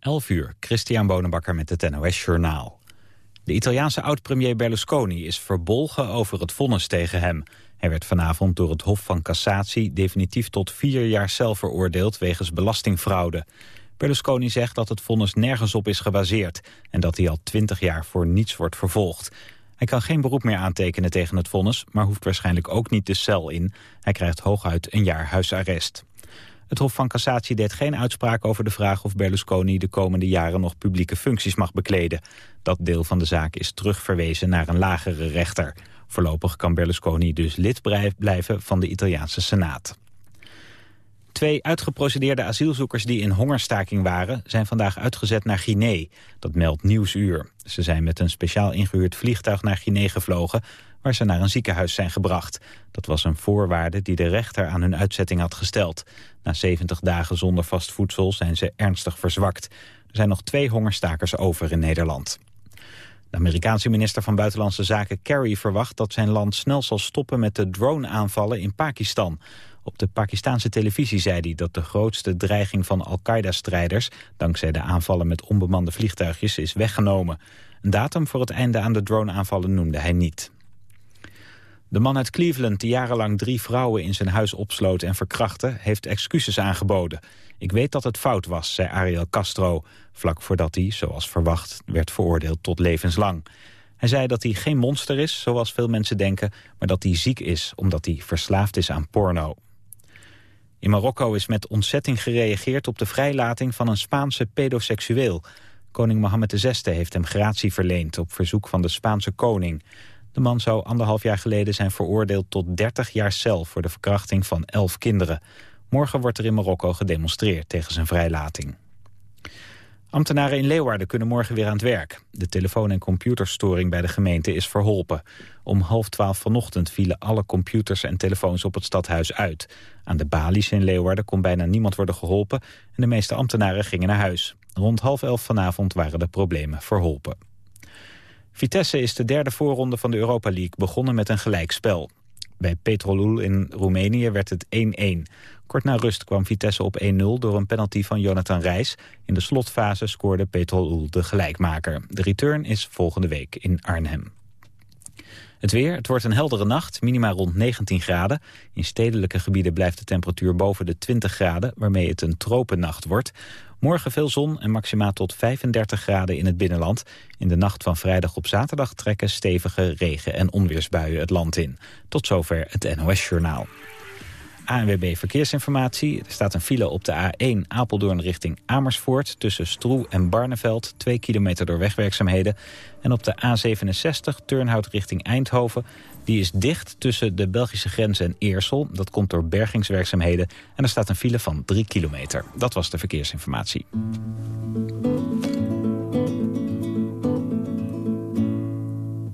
11 uur, Christian Bonenbakker met het NOS Journaal. De Italiaanse oud-premier Berlusconi is verbolgen over het vonnis tegen hem. Hij werd vanavond door het Hof van Cassatie definitief tot vier jaar cel veroordeeld wegens belastingfraude. Berlusconi zegt dat het vonnis nergens op is gebaseerd en dat hij al twintig jaar voor niets wordt vervolgd. Hij kan geen beroep meer aantekenen tegen het vonnis, maar hoeft waarschijnlijk ook niet de cel in. Hij krijgt hooguit een jaar huisarrest. Het Hof van Cassatie deed geen uitspraak over de vraag of Berlusconi de komende jaren nog publieke functies mag bekleden. Dat deel van de zaak is terugverwezen naar een lagere rechter. Voorlopig kan Berlusconi dus lid blijven van de Italiaanse Senaat. Twee uitgeprocedeerde asielzoekers die in hongerstaking waren... zijn vandaag uitgezet naar Guinea. Dat meldt Nieuwsuur. Ze zijn met een speciaal ingehuurd vliegtuig naar Guinea gevlogen... waar ze naar een ziekenhuis zijn gebracht. Dat was een voorwaarde die de rechter aan hun uitzetting had gesteld. Na 70 dagen zonder vast voedsel zijn ze ernstig verzwakt. Er zijn nog twee hongerstakers over in Nederland. De Amerikaanse minister van Buitenlandse Zaken Kerry verwacht dat zijn land snel zal stoppen met de drone-aanvallen in Pakistan. Op de Pakistanse televisie zei hij dat de grootste dreiging van Al-Qaeda-strijders... dankzij de aanvallen met onbemande vliegtuigjes is weggenomen. Een datum voor het einde aan de drone-aanvallen noemde hij niet. De man uit Cleveland die jarenlang drie vrouwen in zijn huis opsloot en verkrachtte... heeft excuses aangeboden. Ik weet dat het fout was, zei Ariel Castro... vlak voordat hij, zoals verwacht, werd veroordeeld tot levenslang. Hij zei dat hij geen monster is, zoals veel mensen denken... maar dat hij ziek is, omdat hij verslaafd is aan porno. In Marokko is met ontzetting gereageerd op de vrijlating van een Spaanse pedoseksueel. Koning Mohammed VI heeft hem gratie verleend op verzoek van de Spaanse koning. De man zou anderhalf jaar geleden zijn veroordeeld tot 30 jaar cel voor de verkrachting van 11 kinderen. Morgen wordt er in Marokko gedemonstreerd tegen zijn vrijlating. Ambtenaren in Leeuwarden kunnen morgen weer aan het werk. De telefoon- en computerstoring bij de gemeente is verholpen. Om half twaalf vanochtend vielen alle computers en telefoons op het stadhuis uit. Aan de balies in Leeuwarden kon bijna niemand worden geholpen... en de meeste ambtenaren gingen naar huis. Rond half elf vanavond waren de problemen verholpen. Vitesse is de derde voorronde van de Europa League begonnen met een gelijkspel. Bij Petrolul in Roemenië werd het 1-1. Kort na rust kwam Vitesse op 1-0 door een penalty van Jonathan Reis. In de slotfase scoorde Petrolul de gelijkmaker. De return is volgende week in Arnhem. Het weer, het wordt een heldere nacht, minima rond 19 graden. In stedelijke gebieden blijft de temperatuur boven de 20 graden... waarmee het een tropennacht wordt. Morgen veel zon en maxima tot 35 graden in het binnenland. In de nacht van vrijdag op zaterdag trekken stevige regen- en onweersbuien het land in. Tot zover het NOS-journaal. ANWB Verkeersinformatie. Er staat een file op de A1 Apeldoorn richting Amersfoort... tussen Stroe en Barneveld, 2 kilometer door wegwerkzaamheden. En op de A67 Turnhout richting Eindhoven. Die is dicht tussen de Belgische grens en Eersel. Dat komt door bergingswerkzaamheden. En er staat een file van 3 kilometer. Dat was de verkeersinformatie.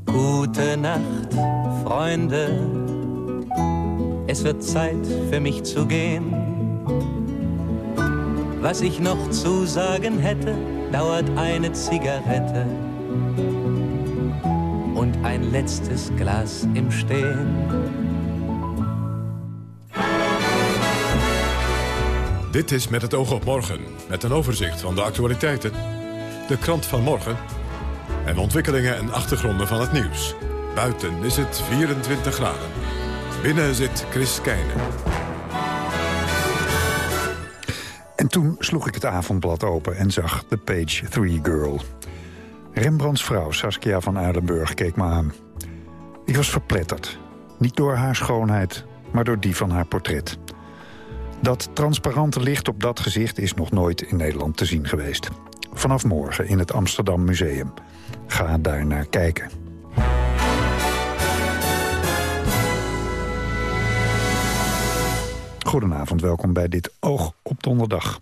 Goedenacht, vrienden. Es wird Zeit für mich zu gehen. Was ich noch zu sagen hätte, dauert eine Zigarette und ein letztes Glas im Stehen. Dit is Met het oog op morgen, met een overzicht van de actualiteiten, de krant van morgen en ontwikkelingen en achtergronden van het nieuws. Buiten is het 24 graden. Binnen zit Chris Keijnen. En toen sloeg ik het avondblad open en zag de Page 3 Girl. Rembrandts vrouw Saskia van Aardenburg keek me aan. Ik was verpletterd. Niet door haar schoonheid, maar door die van haar portret. Dat transparante licht op dat gezicht is nog nooit in Nederland te zien geweest. Vanaf morgen in het Amsterdam Museum. Ga daar naar kijken. Goedenavond, welkom bij dit Oog op Donderdag.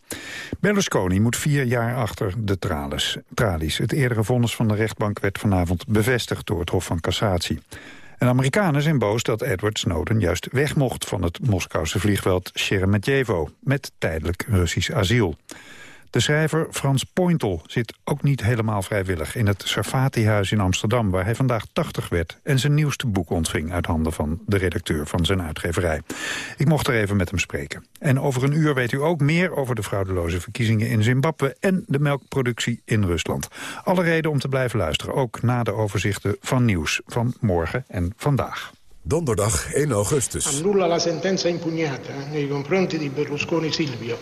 Berlusconi moet vier jaar achter de tralies. Het eerdere vonnis van de rechtbank werd vanavond bevestigd door het Hof van Cassatie. En Amerikanen zijn boos dat Edward Snowden juist weg mocht van het Moskouse vliegveld Sheremetyevo met tijdelijk Russisch asiel. De schrijver Frans Pointel zit ook niet helemaal vrijwillig... in het Sarfati-huis in Amsterdam, waar hij vandaag 80 werd... en zijn nieuwste boek ontving uit handen van de redacteur van zijn uitgeverij. Ik mocht er even met hem spreken. En over een uur weet u ook meer over de fraudeloze verkiezingen in Zimbabwe... en de melkproductie in Rusland. Alle reden om te blijven luisteren, ook na de overzichten van nieuws van morgen en vandaag. Donderdag 1 augustus. Annulla la sentenza impugnata nei confronti di Berlusconi Silvio,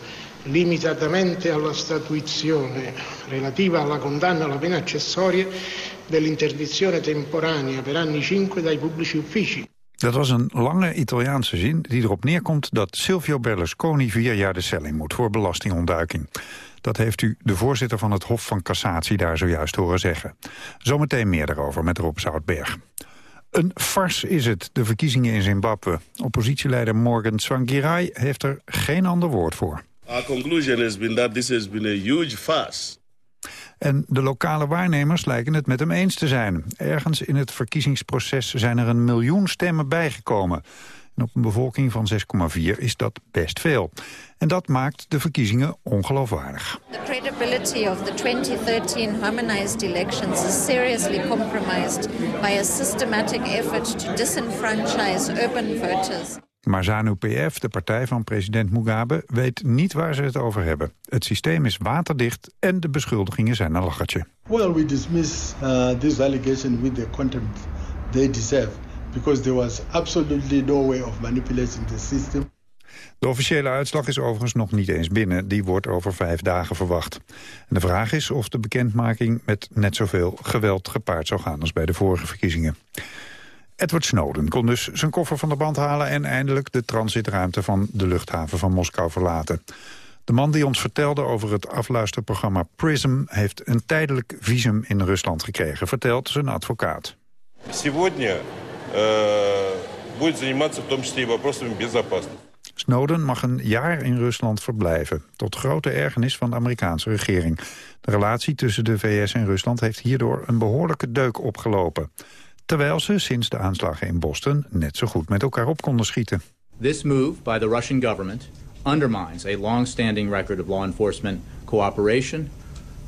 limitatamente alla statuizione relativa alla condanna alla pena accessoria dell'interdizione temporanea per anni 5 dai pubblici uffici. Dat was een lange Italiaanse zin die erop neerkomt dat Silvio Berlusconi vier jaar de cel in moet voor belastingontduiking. Dat heeft u de voorzitter van het Hof van Cassatie daar zojuist horen zeggen. Zometeen meer daarover met Rob Zoutberg. Een farce is het, de verkiezingen in Zimbabwe. Oppositieleider Morgan Tsvangirai heeft er geen ander woord voor. Our conclusion has been that this has been a huge farce. En de lokale waarnemers lijken het met hem eens te zijn. Ergens in het verkiezingsproces zijn er een miljoen stemmen bijgekomen. En op een bevolking van 6,4 is dat best veel. En dat maakt de verkiezingen ongeloofwaardig. The credibility of the 2013 harmonized elections is seriously compromised by a systematic effort to disenfranchise urban voters. Maar ZANU-PF, de partij van president Mugabe, weet niet waar ze het over hebben. Het systeem is waterdicht en de beschuldigingen zijn een lachertje. Well, we dismiss uh, this allegation with the contempt they deserve because there was absolutely no way of manipulating the system. De officiële uitslag is overigens nog niet eens binnen. Die wordt over vijf dagen verwacht. En de vraag is of de bekendmaking met net zoveel geweld gepaard zou gaan als bij de vorige verkiezingen. Edward Snowden kon dus zijn koffer van de band halen... en eindelijk de transitruimte van de luchthaven van Moskou verlaten. De man die ons vertelde over het afluisterprogramma PRISM... heeft een tijdelijk visum in Rusland gekregen, vertelt zijn advocaat. Сегодня э, будет заниматься в том числе и вопросами безопасности. Snowden mag een jaar in Rusland verblijven, tot grote ergernis van de Amerikaanse regering. De relatie tussen de VS en Rusland heeft hierdoor een behoorlijke deuk opgelopen. Terwijl ze sinds de aanslagen in Boston net zo goed met elkaar op konden schieten. This move by the Russian government undermines a long-standing record of law enforcement cooperation,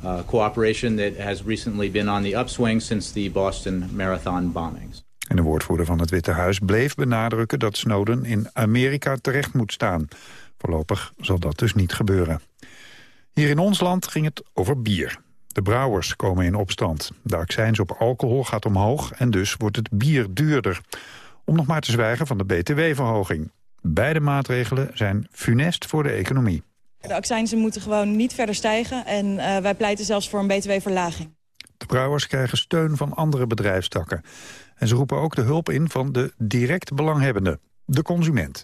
uh, cooperation that has recently been on the upswing since the Boston Marathon bombings. En de woordvoerder van het Witte Huis bleef benadrukken dat Snowden in Amerika terecht moet staan. Voorlopig zal dat dus niet gebeuren. Hier in ons land ging het over bier. De brouwers komen in opstand. De accijns op alcohol gaat omhoog en dus wordt het bier duurder. Om nog maar te zwijgen van de btw-verhoging. Beide maatregelen zijn funest voor de economie. De accijnzen moeten gewoon niet verder stijgen en uh, wij pleiten zelfs voor een btw-verlaging. De brouwers krijgen steun van andere bedrijfstakken. En ze roepen ook de hulp in van de direct belanghebbende, de consument.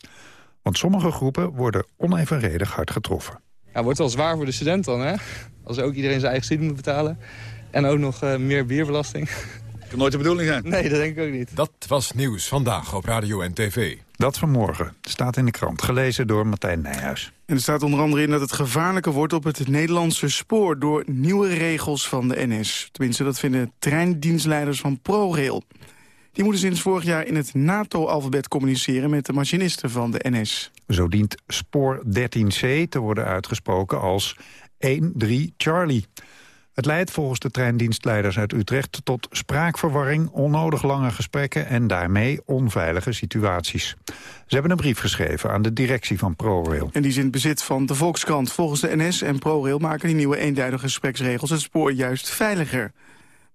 Want sommige groepen worden onevenredig hard getroffen. Ja, het wordt wel zwaar voor de student dan, hè? Als ook iedereen zijn eigen studie moet betalen. En ook nog uh, meer bierbelasting. Dat kan nooit de bedoeling zijn. Nee, dat denk ik ook niet. Dat was nieuws vandaag op Radio en TV. Dat vanmorgen staat in de krant, gelezen door Martijn Nijhuis. En er staat onder andere in dat het gevaarlijker wordt op het Nederlandse spoor... door nieuwe regels van de NS. Tenminste, dat vinden treindienstleiders van ProRail. Die moeten sinds vorig jaar in het NATO-alfabet communiceren... met de machinisten van de NS. Zo dient spoor 13C te worden uitgesproken als 1-3 Charlie. Het leidt volgens de treindienstleiders uit Utrecht tot spraakverwarring, onnodig lange gesprekken en daarmee onveilige situaties. Ze hebben een brief geschreven aan de directie van ProRail. En die is in het bezit van de Volkskrant. Volgens de NS en ProRail maken die nieuwe eenduidige gespreksregels het spoor juist veiliger.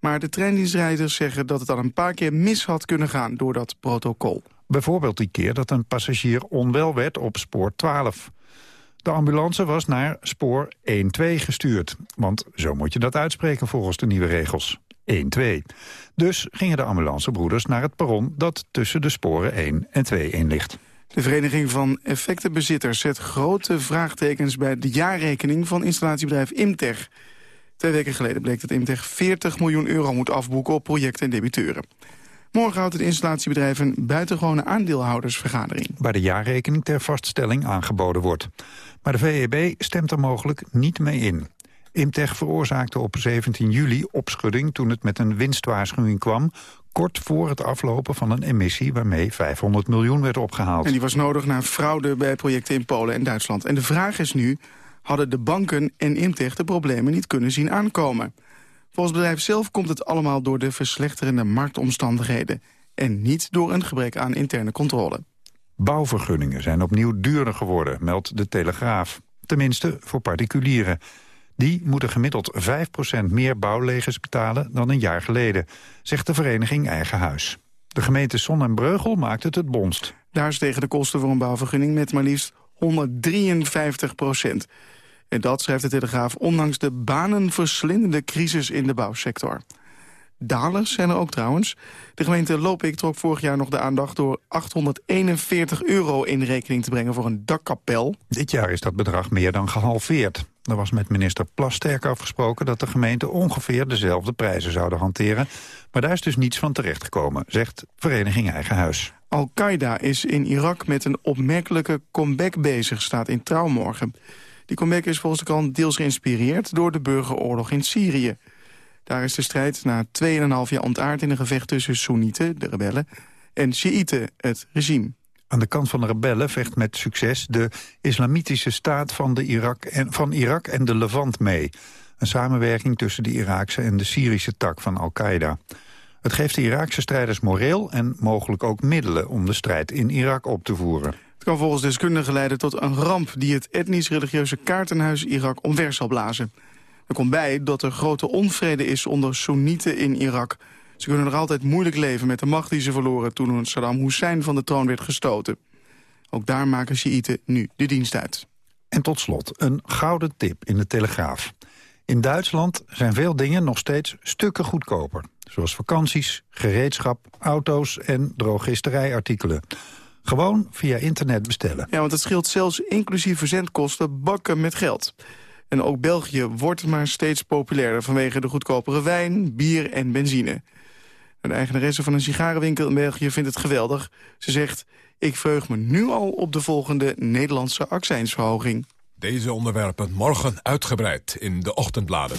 Maar de treindienstrijders zeggen dat het al een paar keer mis had kunnen gaan door dat protocol. Bijvoorbeeld die keer dat een passagier onwel werd op spoor 12. De ambulance was naar spoor 1-2 gestuurd. Want zo moet je dat uitspreken volgens de nieuwe regels. 1-2. Dus gingen de ambulancebroeders naar het perron dat tussen de sporen 1 en 2 in ligt. De Vereniging van Effectenbezitters zet grote vraagtekens bij de jaarrekening van installatiebedrijf Imtech. Twee weken geleden bleek dat Imtech 40 miljoen euro moet afboeken op projecten en debiteuren. Morgen houdt het installatiebedrijf een buitengewone aandeelhoudersvergadering. Waar de jaarrekening ter vaststelling aangeboden wordt. Maar de VEB stemt er mogelijk niet mee in. Imtech veroorzaakte op 17 juli opschudding toen het met een winstwaarschuwing kwam... kort voor het aflopen van een emissie waarmee 500 miljoen werd opgehaald. En die was nodig na fraude bij projecten in Polen en Duitsland. En de vraag is nu, hadden de banken en Imtech de problemen niet kunnen zien aankomen. Volgens het bedrijf zelf komt het allemaal door de verslechterende marktomstandigheden... en niet door een gebrek aan interne controle. Bouwvergunningen zijn opnieuw duurder geworden, meldt de Telegraaf. Tenminste voor particulieren. Die moeten gemiddeld 5% meer bouwlegers betalen dan een jaar geleden, zegt de vereniging Eigen Huis. De gemeente Son en Breugel maakt het het bonst. Daar stegen de kosten voor een bouwvergunning met maar liefst 153 procent. En dat schrijft de Telegraaf ondanks de banenverslindende crisis in de bouwsector. Dalers zijn er ook trouwens. De gemeente Lopik trok vorig jaar nog de aandacht... door 841 euro in rekening te brengen voor een dakkapel. Dit jaar is dat bedrag meer dan gehalveerd. Er was met minister Plasterk afgesproken dat de gemeente ongeveer dezelfde prijzen zouden hanteren. Maar daar is dus niets van terechtgekomen, zegt Vereniging Eigen Huis. Al-Qaeda is in Irak met een opmerkelijke comeback bezig, staat in Trouwmorgen. Die comeback is volgens de krant deels geïnspireerd door de burgeroorlog in Syrië. Daar is de strijd na 2,5 jaar ontaard in een gevecht tussen Soenieten, de rebellen, en Sjiïten, het regime. Aan de kant van de rebellen vecht met succes de islamitische staat van, de Irak, en, van Irak en de Levant mee. Een samenwerking tussen de Iraakse en de Syrische tak van Al-Qaeda. Het geeft de Iraakse strijders moreel en mogelijk ook middelen om de strijd in Irak op te voeren. Kan volgens deskundigen leiden tot een ramp die het etnisch-religieuze kaartenhuis Irak omver zal blazen. Er komt bij dat er grote onvrede is onder Soenieten in Irak. Ze kunnen nog altijd moeilijk leven met de macht die ze verloren... toen Saddam Hussein van de troon werd gestoten. Ook daar maken Shiiten nu de dienst uit. En tot slot een gouden tip in de Telegraaf. In Duitsland zijn veel dingen nog steeds stukken goedkoper. Zoals vakanties, gereedschap, auto's en drogisterijartikelen. Gewoon via internet bestellen. Ja, want het scheelt zelfs inclusief verzendkosten bakken met geld. En ook België wordt maar steeds populairder vanwege de goedkopere wijn, bier en benzine. De eigenaresse van een sigarenwinkel in België vindt het geweldig. Ze zegt, ik vreug me nu al op de volgende Nederlandse accijnsverhoging. Deze onderwerpen morgen uitgebreid in de ochtendbladen.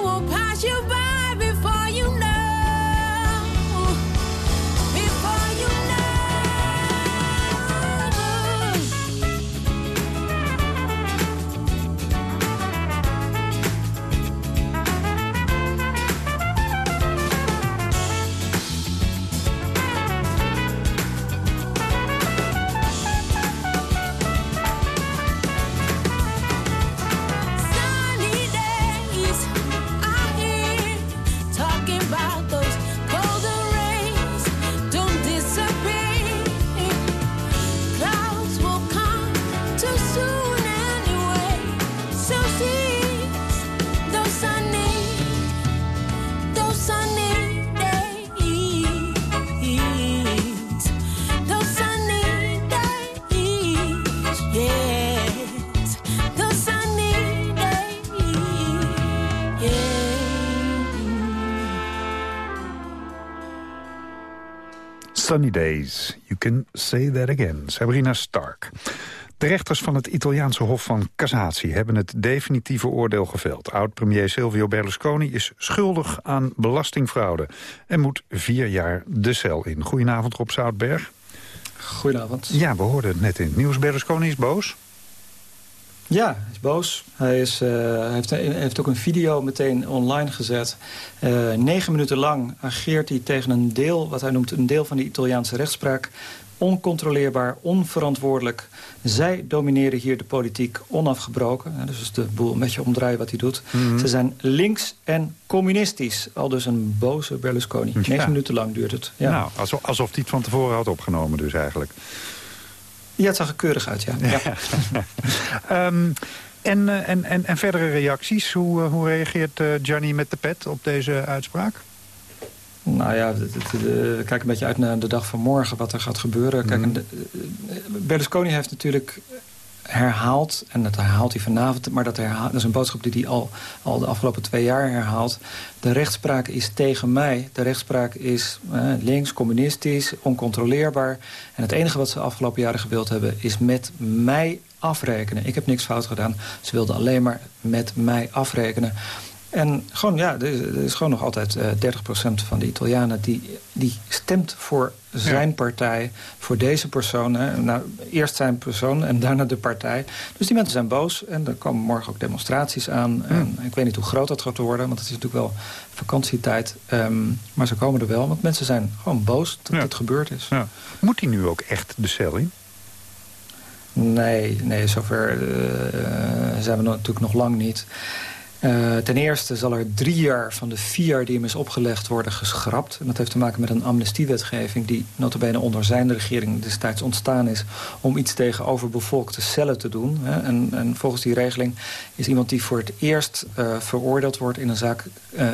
Sunny Days. You can say that again. Sabrina Stark. De rechters van het Italiaanse Hof van Cassatie hebben het definitieve oordeel geveld. Oud-premier Silvio Berlusconi is schuldig aan belastingfraude... en moet vier jaar de cel in. Goedenavond, Rob Zoutberg. Goedenavond. Ja, we hoorden het net in het nieuws. Berlusconi is boos. Ja, hij is boos. Hij, is, uh, heeft, heeft, ook een video meteen online gezet. Uh, negen minuten lang ageert hij tegen een deel, wat hij noemt een deel van de Italiaanse rechtspraak. Oncontroleerbaar, onverantwoordelijk. Zij domineren hier de politiek onafgebroken. Dus is de boel een beetje omdraaien wat hij doet. Mm -hmm. Ze zijn links en communistisch. Al dus een boze Berlusconi. Negen ja. minuten lang duurt het. Ja. Nou, alsof, alsof hij het van tevoren had opgenomen dus eigenlijk. Ja, het zag er keurig uit, ja. ja. um, en, en, en, en verdere reacties? Hoe, hoe reageert uh, Gianni met de pet op deze uitspraak? Nou ja, we kijken een beetje uit naar de dag van morgen, wat er gaat gebeuren. Kijk, mm. Berlusconi heeft natuurlijk herhaald, en dat herhaalt hij vanavond... maar dat, herhaalt, dat is een boodschap die hij al, al de afgelopen twee jaar herhaalt. De rechtspraak is tegen mij. De rechtspraak is eh, links, communistisch, oncontroleerbaar. En het enige wat ze de afgelopen jaren gewild hebben... is met mij afrekenen. Ik heb niks fout gedaan. Ze wilden alleen maar met mij afrekenen. En gewoon, ja, er is, gewoon nog altijd uh, 30% van de Italianen... die, die stemt voor zijn ja. partij, voor deze persoon. Hè. Nou, eerst zijn persoon en daarna de partij. Dus die mensen zijn boos. En er komen morgen ook demonstraties aan. Ja. En ik weet niet hoe groot dat gaat worden. Want het is natuurlijk wel vakantietijd. Um, maar ze komen er wel. Want mensen zijn gewoon boos dat ja. dit gebeurd is. Moet hij nu ook echt de cel in? Nee, nee zover uh, zijn we natuurlijk nog lang niet. Uh, ten eerste zal er drie jaar van de vier jaar die hem is opgelegd worden geschrapt. En dat heeft te maken met een amnestiewetgeving die notabene onder zijn regering destijds ontstaan is... om iets tegen overbevolkte cellen te doen. Hè. En, en, volgens die regeling is iemand die voor het eerst uh, veroordeeld wordt in een zaak... Uh,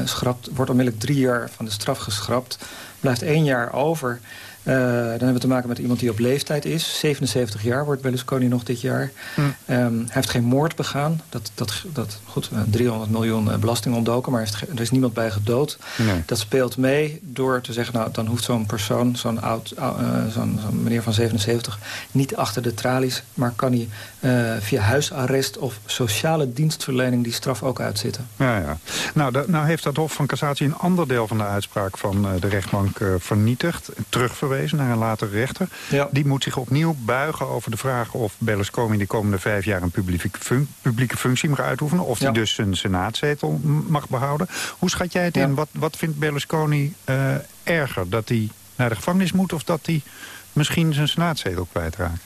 wordt onmiddellijk drie jaar van de straf geschrapt. Blijft één jaar over... Uh, dan hebben we te maken met iemand die op leeftijd is. 77 jaar wordt Berlusconi nog dit jaar. Hm. Um, hij heeft geen moord begaan. Dat, dat, dat, goed, 300 miljoen belasting ontdoken, maar heeft, er is niemand bij gedood. Nee. Dat speelt mee door te zeggen... nou, dan hoeft zo'n persoon, zo'n oud, uh, zo'n zo meneer van 77... niet achter de tralies, maar kan hij uh, via huisarrest... of sociale dienstverlening die straf ook uitzitten. Ja, ja. Nou, de, nou heeft dat Hof van Cassatie een ander deel van de uitspraak... van de rechtbank vernietigd, terugverwezen naar een latere rechter. Ja. Die moet zich opnieuw buigen over de vraag of Berlusconi de komende vijf jaar een publieke, fun publieke functie mag uitoefenen. Of hij dus zijn senaatzetel mag behouden. Hoe schat jij het ja. in? Wat, wat vindt Berlusconi uh, erger? Dat hij naar de gevangenis moet of dat hij misschien zijn senaatzetel kwijtraakt?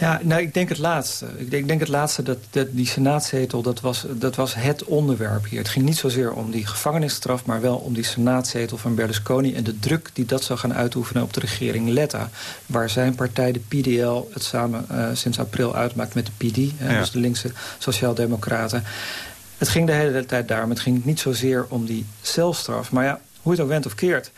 Ja, nou, ik denk het laatste. Ik denk, ik denk het laatste dat, dat die senaatzetel, dat was, dat was het onderwerp hier. Het ging niet zozeer om die gevangenisstraf... maar wel om die senaatzetel van Berlusconi... en de druk die dat zou gaan uitoefenen op de regering Letta. Waar zijn partij, de PDL, het samen uh, sinds april uitmaakt met de PD. Hè, ja. Dus de linkse sociaaldemocraten. Het ging de hele tijd daarom. Het ging niet zozeer om die celstraf. Maar ja, hoe het ook went of keert...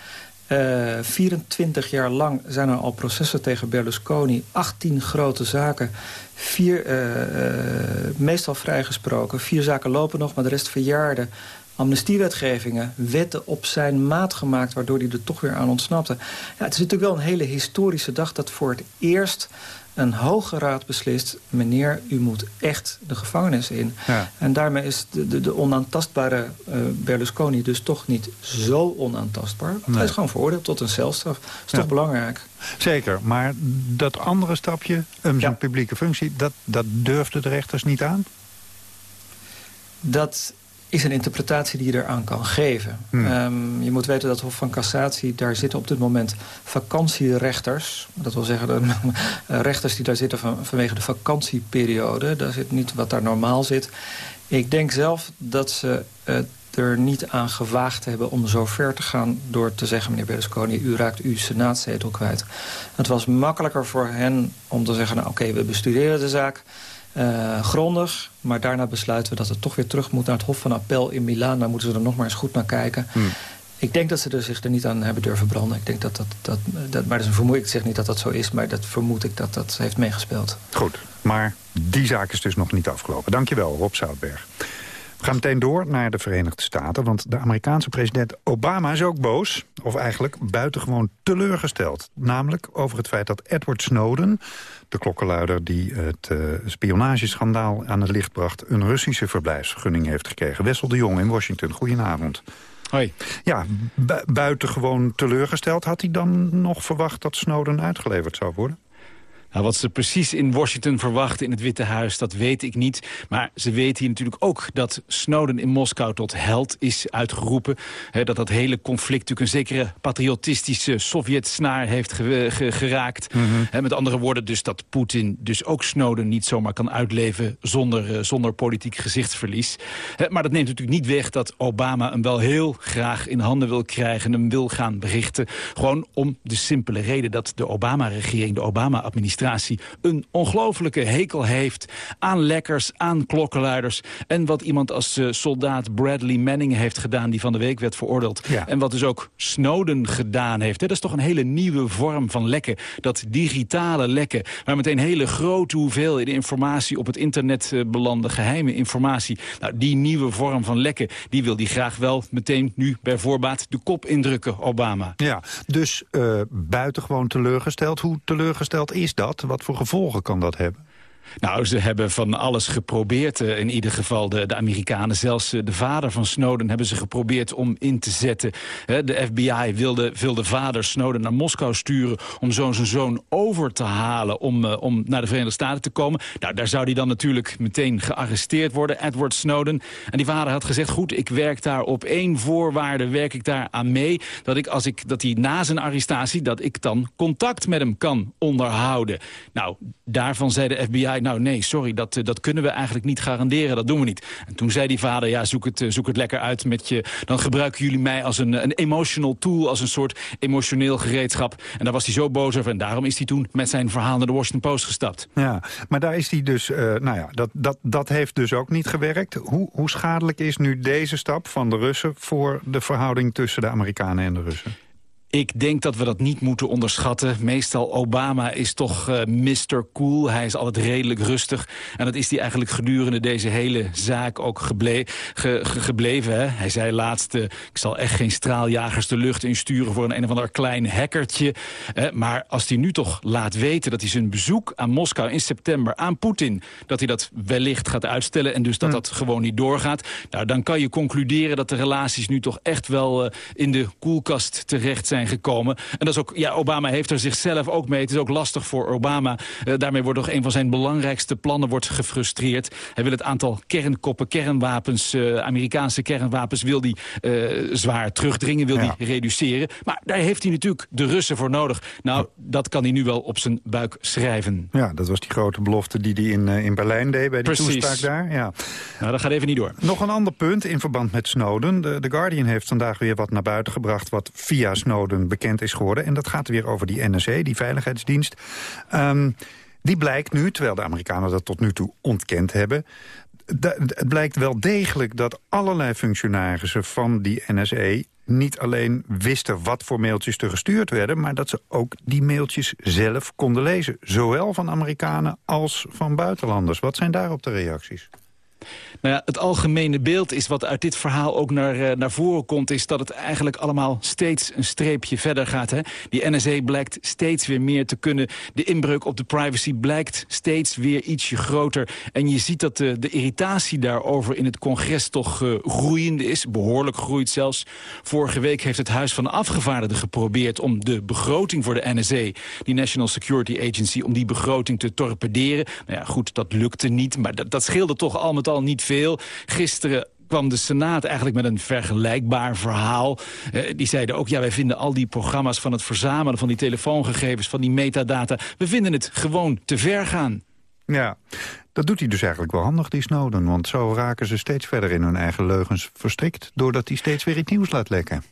Uh, 24 jaar lang zijn er al processen tegen Berlusconi. 18 grote zaken. Vier, uh, uh, meestal vrijgesproken. Vier zaken lopen nog, maar de rest verjaarden. Amnestiewetgevingen, wetten op zijn maat gemaakt... waardoor hij er toch weer aan ontsnapte. Ja, het is natuurlijk wel een hele historische dag... dat voor het eerst een hoge raad beslist... meneer, u moet echt de gevangenis in. Ja. En daarmee is de, de, de onaantastbare uh, Berlusconi dus toch niet zo onaantastbaar. Nee. hij is gewoon veroordeeld tot een celstraf. Dat is ja. toch belangrijk. Zeker, maar dat andere stapje, um, zijn ja. publieke functie... Dat, dat durfden de rechters niet aan? Dat is een interpretatie die je eraan kan geven. Hmm. Um, je moet weten dat Hof van Cassatie... daar zitten op dit moment vakantierechters. Dat wil zeggen, de, rechters die daar zitten van, vanwege de vakantieperiode. Daar zit niet wat daar normaal zit. Ik denk zelf dat ze uh, er niet aan gewaagd hebben om zo ver te gaan... door te zeggen, meneer Berlusconi, u raakt uw senaatzetel kwijt. Het was makkelijker voor hen om te zeggen... nou oké, okay, we bestuderen de zaak... Uh, grondig, maar daarna besluiten we dat het toch weer terug moet naar het Hof van Appel in Milaan. Daar moeten ze er nog maar eens goed naar kijken. Hmm. Ik denk dat ze er zich er niet aan hebben durven branden. Ik denk dat dat, dat, dat maar dat is een vermoed. Ik zeg niet dat dat zo is, maar dat vermoed ik dat dat heeft meegespeeld. Goed, maar die zaak is dus nog niet afgelopen. Dankjewel, Rob Zoutberg. We gaan meteen door naar de Verenigde Staten... want de Amerikaanse president Obama is ook boos... of eigenlijk buitengewoon teleurgesteld. Namelijk over het feit dat Edward Snowden... de klokkenluider die het uh, spionageschandaal aan het licht bracht... een Russische verblijfsvergunning heeft gekregen. Wessel de Jong in Washington, goedenavond. Hoi. Ja, bu buitengewoon teleurgesteld. Had hij dan nog verwacht dat Snowden uitgeleverd zou worden? Nou, wat ze precies in Washington verwachten in het Witte Huis, dat weet ik niet. Maar ze weten hier natuurlijk ook dat Snowden in Moskou tot held is uitgeroepen. dat dat hele conflict natuurlijk een zekere patriotistische Sovjet-snaar heeft geraakt. Mhm. met andere woorden dus dat Poetin dus ook Snowden niet zomaar kan uitleven zonder, uh, zonder politiek gezichtsverlies. maar dat neemt natuurlijk niet weg dat Obama hem wel heel graag in handen wil krijgen. Hem wil gaan berichten. Gewoon om de simpele reden dat de Obama-regering, de Obama-administratie een ongelofelijke hekel heeft aan lekkers, aan klokkenluiders. En wat iemand als uh, soldaat Bradley Manning heeft gedaan... die van de week werd veroordeeld. En wat dus ook Snowden gedaan heeft. Dat is toch een hele nieuwe vorm van lekken. Dat digitale lekken, waar meteen hele grote hoeveelheden informatie... op het internet uh, belanden, geheime informatie. Nou, die nieuwe vorm van lekken, die wil die graag wel meteen nu bij voorbaat de kop indrukken, Obama. Ja, dus uh, buitengewoon teleurgesteld. Hoe teleurgesteld is dat? Wat voor gevolgen kan dat hebben? Nou, ze hebben van alles geprobeerd, eh, in ieder geval de, de Amerikanen. Zelfs eh, de vader van Snowden hebben ze geprobeerd om in te zetten. De FBI wilde, wilde vader Snowden naar Moskou sturen... om zo zijn zoon over te halen om, eh, om naar de Verenigde Staten te komen. Nou, daar zou hij dan natuurlijk meteen gearresteerd worden, Edward Snowden. En die vader had gezegd, goed, ik werk daar op één voorwaarde... werk ik daar aan mee, dat, ik, als ik, dat hij na zijn arrestatie... dat ik dan contact met hem kan onderhouden. Nou, daarvan zei de FBI nou nee, sorry, dat, eh, dat kunnen we eigenlijk niet garanderen. Dat doen we niet. En toen zei die vader, ja, zoek het, eh, zoek het lekker uit met je. Dan gebruiken jullie mij als een, een emotional tool, als een soort emotioneel gereedschap. En daar was hij zo boos over. En daarom is hij toen met zijn verhaal naar de Washington Post gestapt. Ja, maar daar is hij dus, uh, nou ja, dat, dat, dat heeft dus ook niet gewerkt. Hoe, hoe schadelijk is nu deze stap van de Russen voor de verhouding tussen de Amerikanen en de Russen? Ik denk dat we dat niet moeten onderschatten. Meestal Obama is toch uh, Mr. Cool. Hij is altijd redelijk rustig. En dat is hij eigenlijk gedurende deze hele zaak ook geble ge ge gebleven. Hè? Hij zei laatst, uh, ik zal echt geen straaljagers de lucht insturen... voor een een of ander klein hackertje. Uh, maar als hij nu toch laat weten dat hij zijn bezoek aan Moskou in september... aan Poetin, dat hij dat wellicht gaat uitstellen... en dus dat dat gewoon niet doorgaat... Nou, dan kan je concluderen dat de relaties nu toch echt wel in de koelkast terecht zijn gekomen. En dat is ook, ja, Obama heeft er zichzelf ook mee. Het is ook lastig voor Obama. Uh, daarmee wordt nog een van zijn belangrijkste plannen wordt gefrustreerd. Hij wil het aantal kernkoppen, kernwapens, uh, Amerikaanse kernwapens, wil hij uh, zwaar terugdringen, wil hij reduceren. Maar daar heeft hij natuurlijk de Russen voor nodig. Nou, dat kan hij nu wel op zijn buik schrijven. Ja, dat was die grote belofte die hij in, in Berlijn deed bij die Precies. toespraak daar. Ja. Nou, dat gaat even niet door. Nog een ander punt in verband met Snowden. De, The Guardian heeft vandaag weer wat naar buiten gebracht... wat via Snowden bekend is geworden. En dat gaat weer over die NSA, die veiligheidsdienst. Um, die blijkt nu, terwijl de Amerikanen dat tot nu toe ontkend hebben... het blijkt wel degelijk dat allerlei functionarissen van die NSA niet alleen wisten wat voor mailtjes er gestuurd werden... maar dat ze ook die mailtjes zelf konden lezen. Zowel van Amerikanen als van buitenlanders. Wat zijn daarop de reacties? Nou ja, het algemene beeld is wat uit dit verhaal ook naar, uh, naar voren komt... is dat het eigenlijk allemaal steeds een streepje verder gaat. Hè? Die NSA blijkt steeds weer meer te kunnen. De inbreuk op de privacy blijkt steeds weer ietsje groter. En je ziet dat de, irritatie daarover in het congres toch uh, groeiende is. Behoorlijk groeit zelfs. Vorige week heeft het Huis van Afgevaardigden geprobeerd... om de begroting voor de NSA, die National Security Agency... om die begroting te torpederen. Nou ja, goed, dat lukte niet, maar dat, dat scheelde toch al met al niet veel. Gisteren kwam de Senaat eigenlijk met een vergelijkbaar verhaal. Uh, die zeiden ook, ja, wij vinden al die programma's van het verzamelen... van die telefoongegevens, van die metadata... we vinden het gewoon te ver gaan. Ja, dat doet hij dus eigenlijk wel handig, die Snowden. Want zo raken ze steeds verder in hun eigen leugens verstrikt... doordat hij steeds weer iets nieuws laat lekken.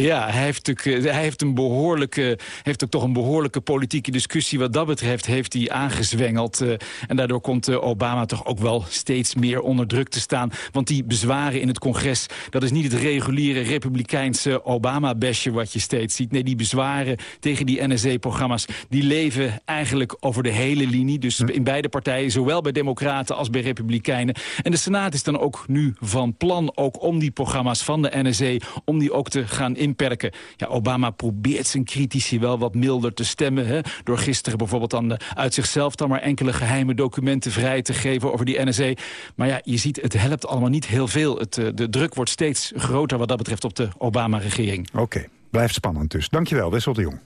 Ja, hij heeft, natuurlijk, eh, hij heeft, een behoorlijke, heeft ook toch een behoorlijke politieke discussie. Wat dat betreft heeft hij aangezwengeld. eh, en daardoor komt eh, Obama toch ook wel steeds meer onder druk te staan. Want die bezwaren in het congres, dat is niet het reguliere republikeinse Obama-besje wat je steeds ziet. Nee, die bezwaren tegen die NSA-programma's, die leven eigenlijk over de hele linie. Dus in beide partijen, zowel bij democraten als bij republikeinen. En de Senaat is dan ook nu van plan ook om die programma's van de NSA... om die ook te gaan inperken. Ja, Obama probeert zijn critici wel wat milder te stemmen. Hè, door gisteren bijvoorbeeld dan eh, uit zichzelf... dan maar enkele geheime documenten vrij te geven over die NSA. Maar ja, je ziet, het helpt allemaal niet heel veel. Het, eh, de druk wordt steeds groter wat dat betreft op de Obama-regering. Oké, blijft spannend dus. Dankjewel, Wessel de Jong.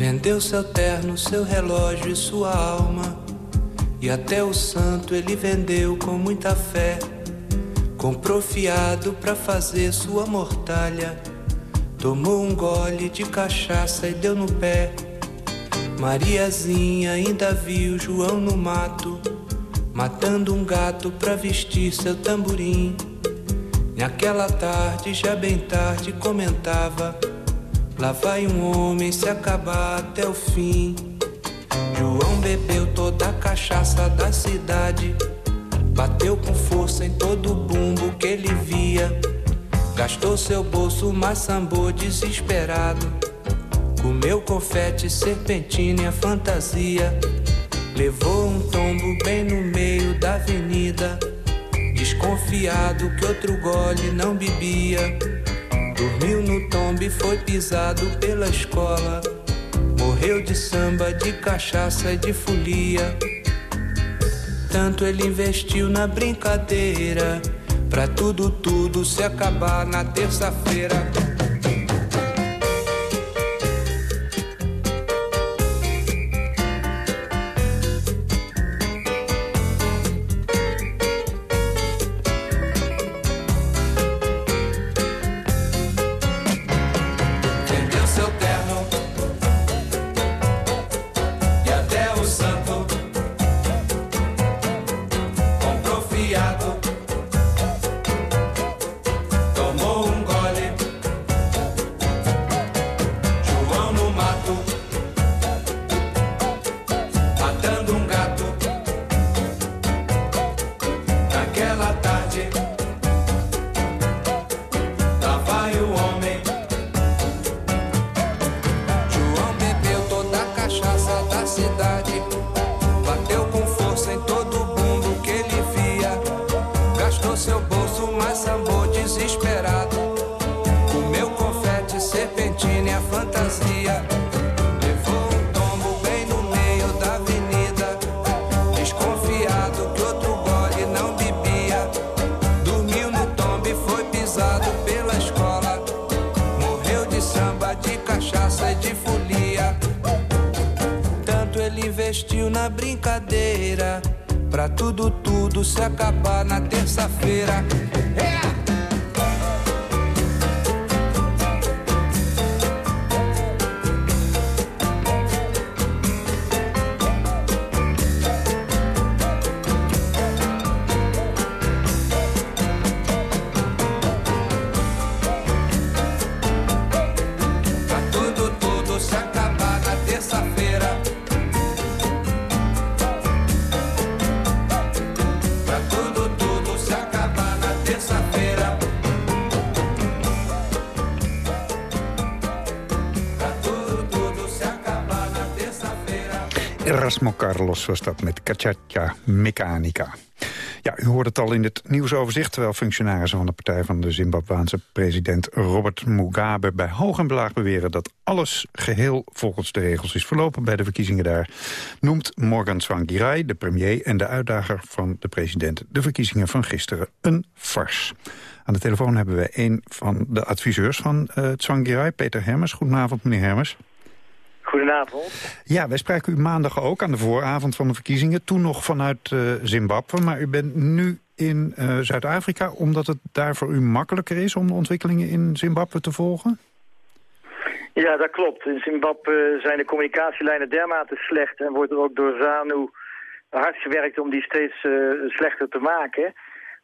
Vendeu seu terno, seu relógio e sua alma. E até o santo ele vendeu com muita fé. Comprou fiado pra fazer sua mortalha. Tomou um gole de cachaça e deu no pé. Mariazinha ainda viu João no mato, matando um gato pra vestir seu tamborim. Naquela tarde, já bem tarde, comentava. Lá vai um homem se acabar até o fim. João bebeu toda a cachaça da cidade. Bateu com força em todo o bumbo que ele via. Gastou seu bolso, mas sambou desesperado. Comeu confete, serpentina e a fantasia. Levou um tombo bem no meio da avenida. Desconfiado que outro gole não bebia. Dormiu no tombo e foi pisado pela escola. Morreu de samba, de cachaça de folia. Tanto ele investiu na brincadeira. Pra tudo, tudo se acabar na terça-feira. Investiu na brincadeira. Pra tudo, tudo se acabar na terça-feira. É! Carlos was dat met Cachacha Mechanica. Ja, u hoort het al in het nieuwsoverzicht... terwijl functionarissen van de partij van de Zimbabwaanse president Robert Mugabe... bij hoog en belaag beweren dat alles geheel volgens de regels is verlopen... bij de verkiezingen daar, noemt Morgan Tsvangirai, de premier... en de uitdager van de president de verkiezingen van gisteren een farce. Aan de telefoon hebben we een van de adviseurs van uh, Tsvangirai, Peter Hermers. Goedenavond, meneer Hermers. Goedenavond. Ja, wij spraken u maandag ook aan de vooravond van de verkiezingen. Toen nog vanuit uh, Zimbabwe, maar u bent nu in uh, Zuid-Afrika... omdat het daar voor u makkelijker is om de ontwikkelingen in Zimbabwe te volgen? Ja, dat klopt. In Zimbabwe zijn de communicatielijnen dermate slecht... en wordt er ook door ZANU hard gewerkt om die steeds eh, slechter te maken.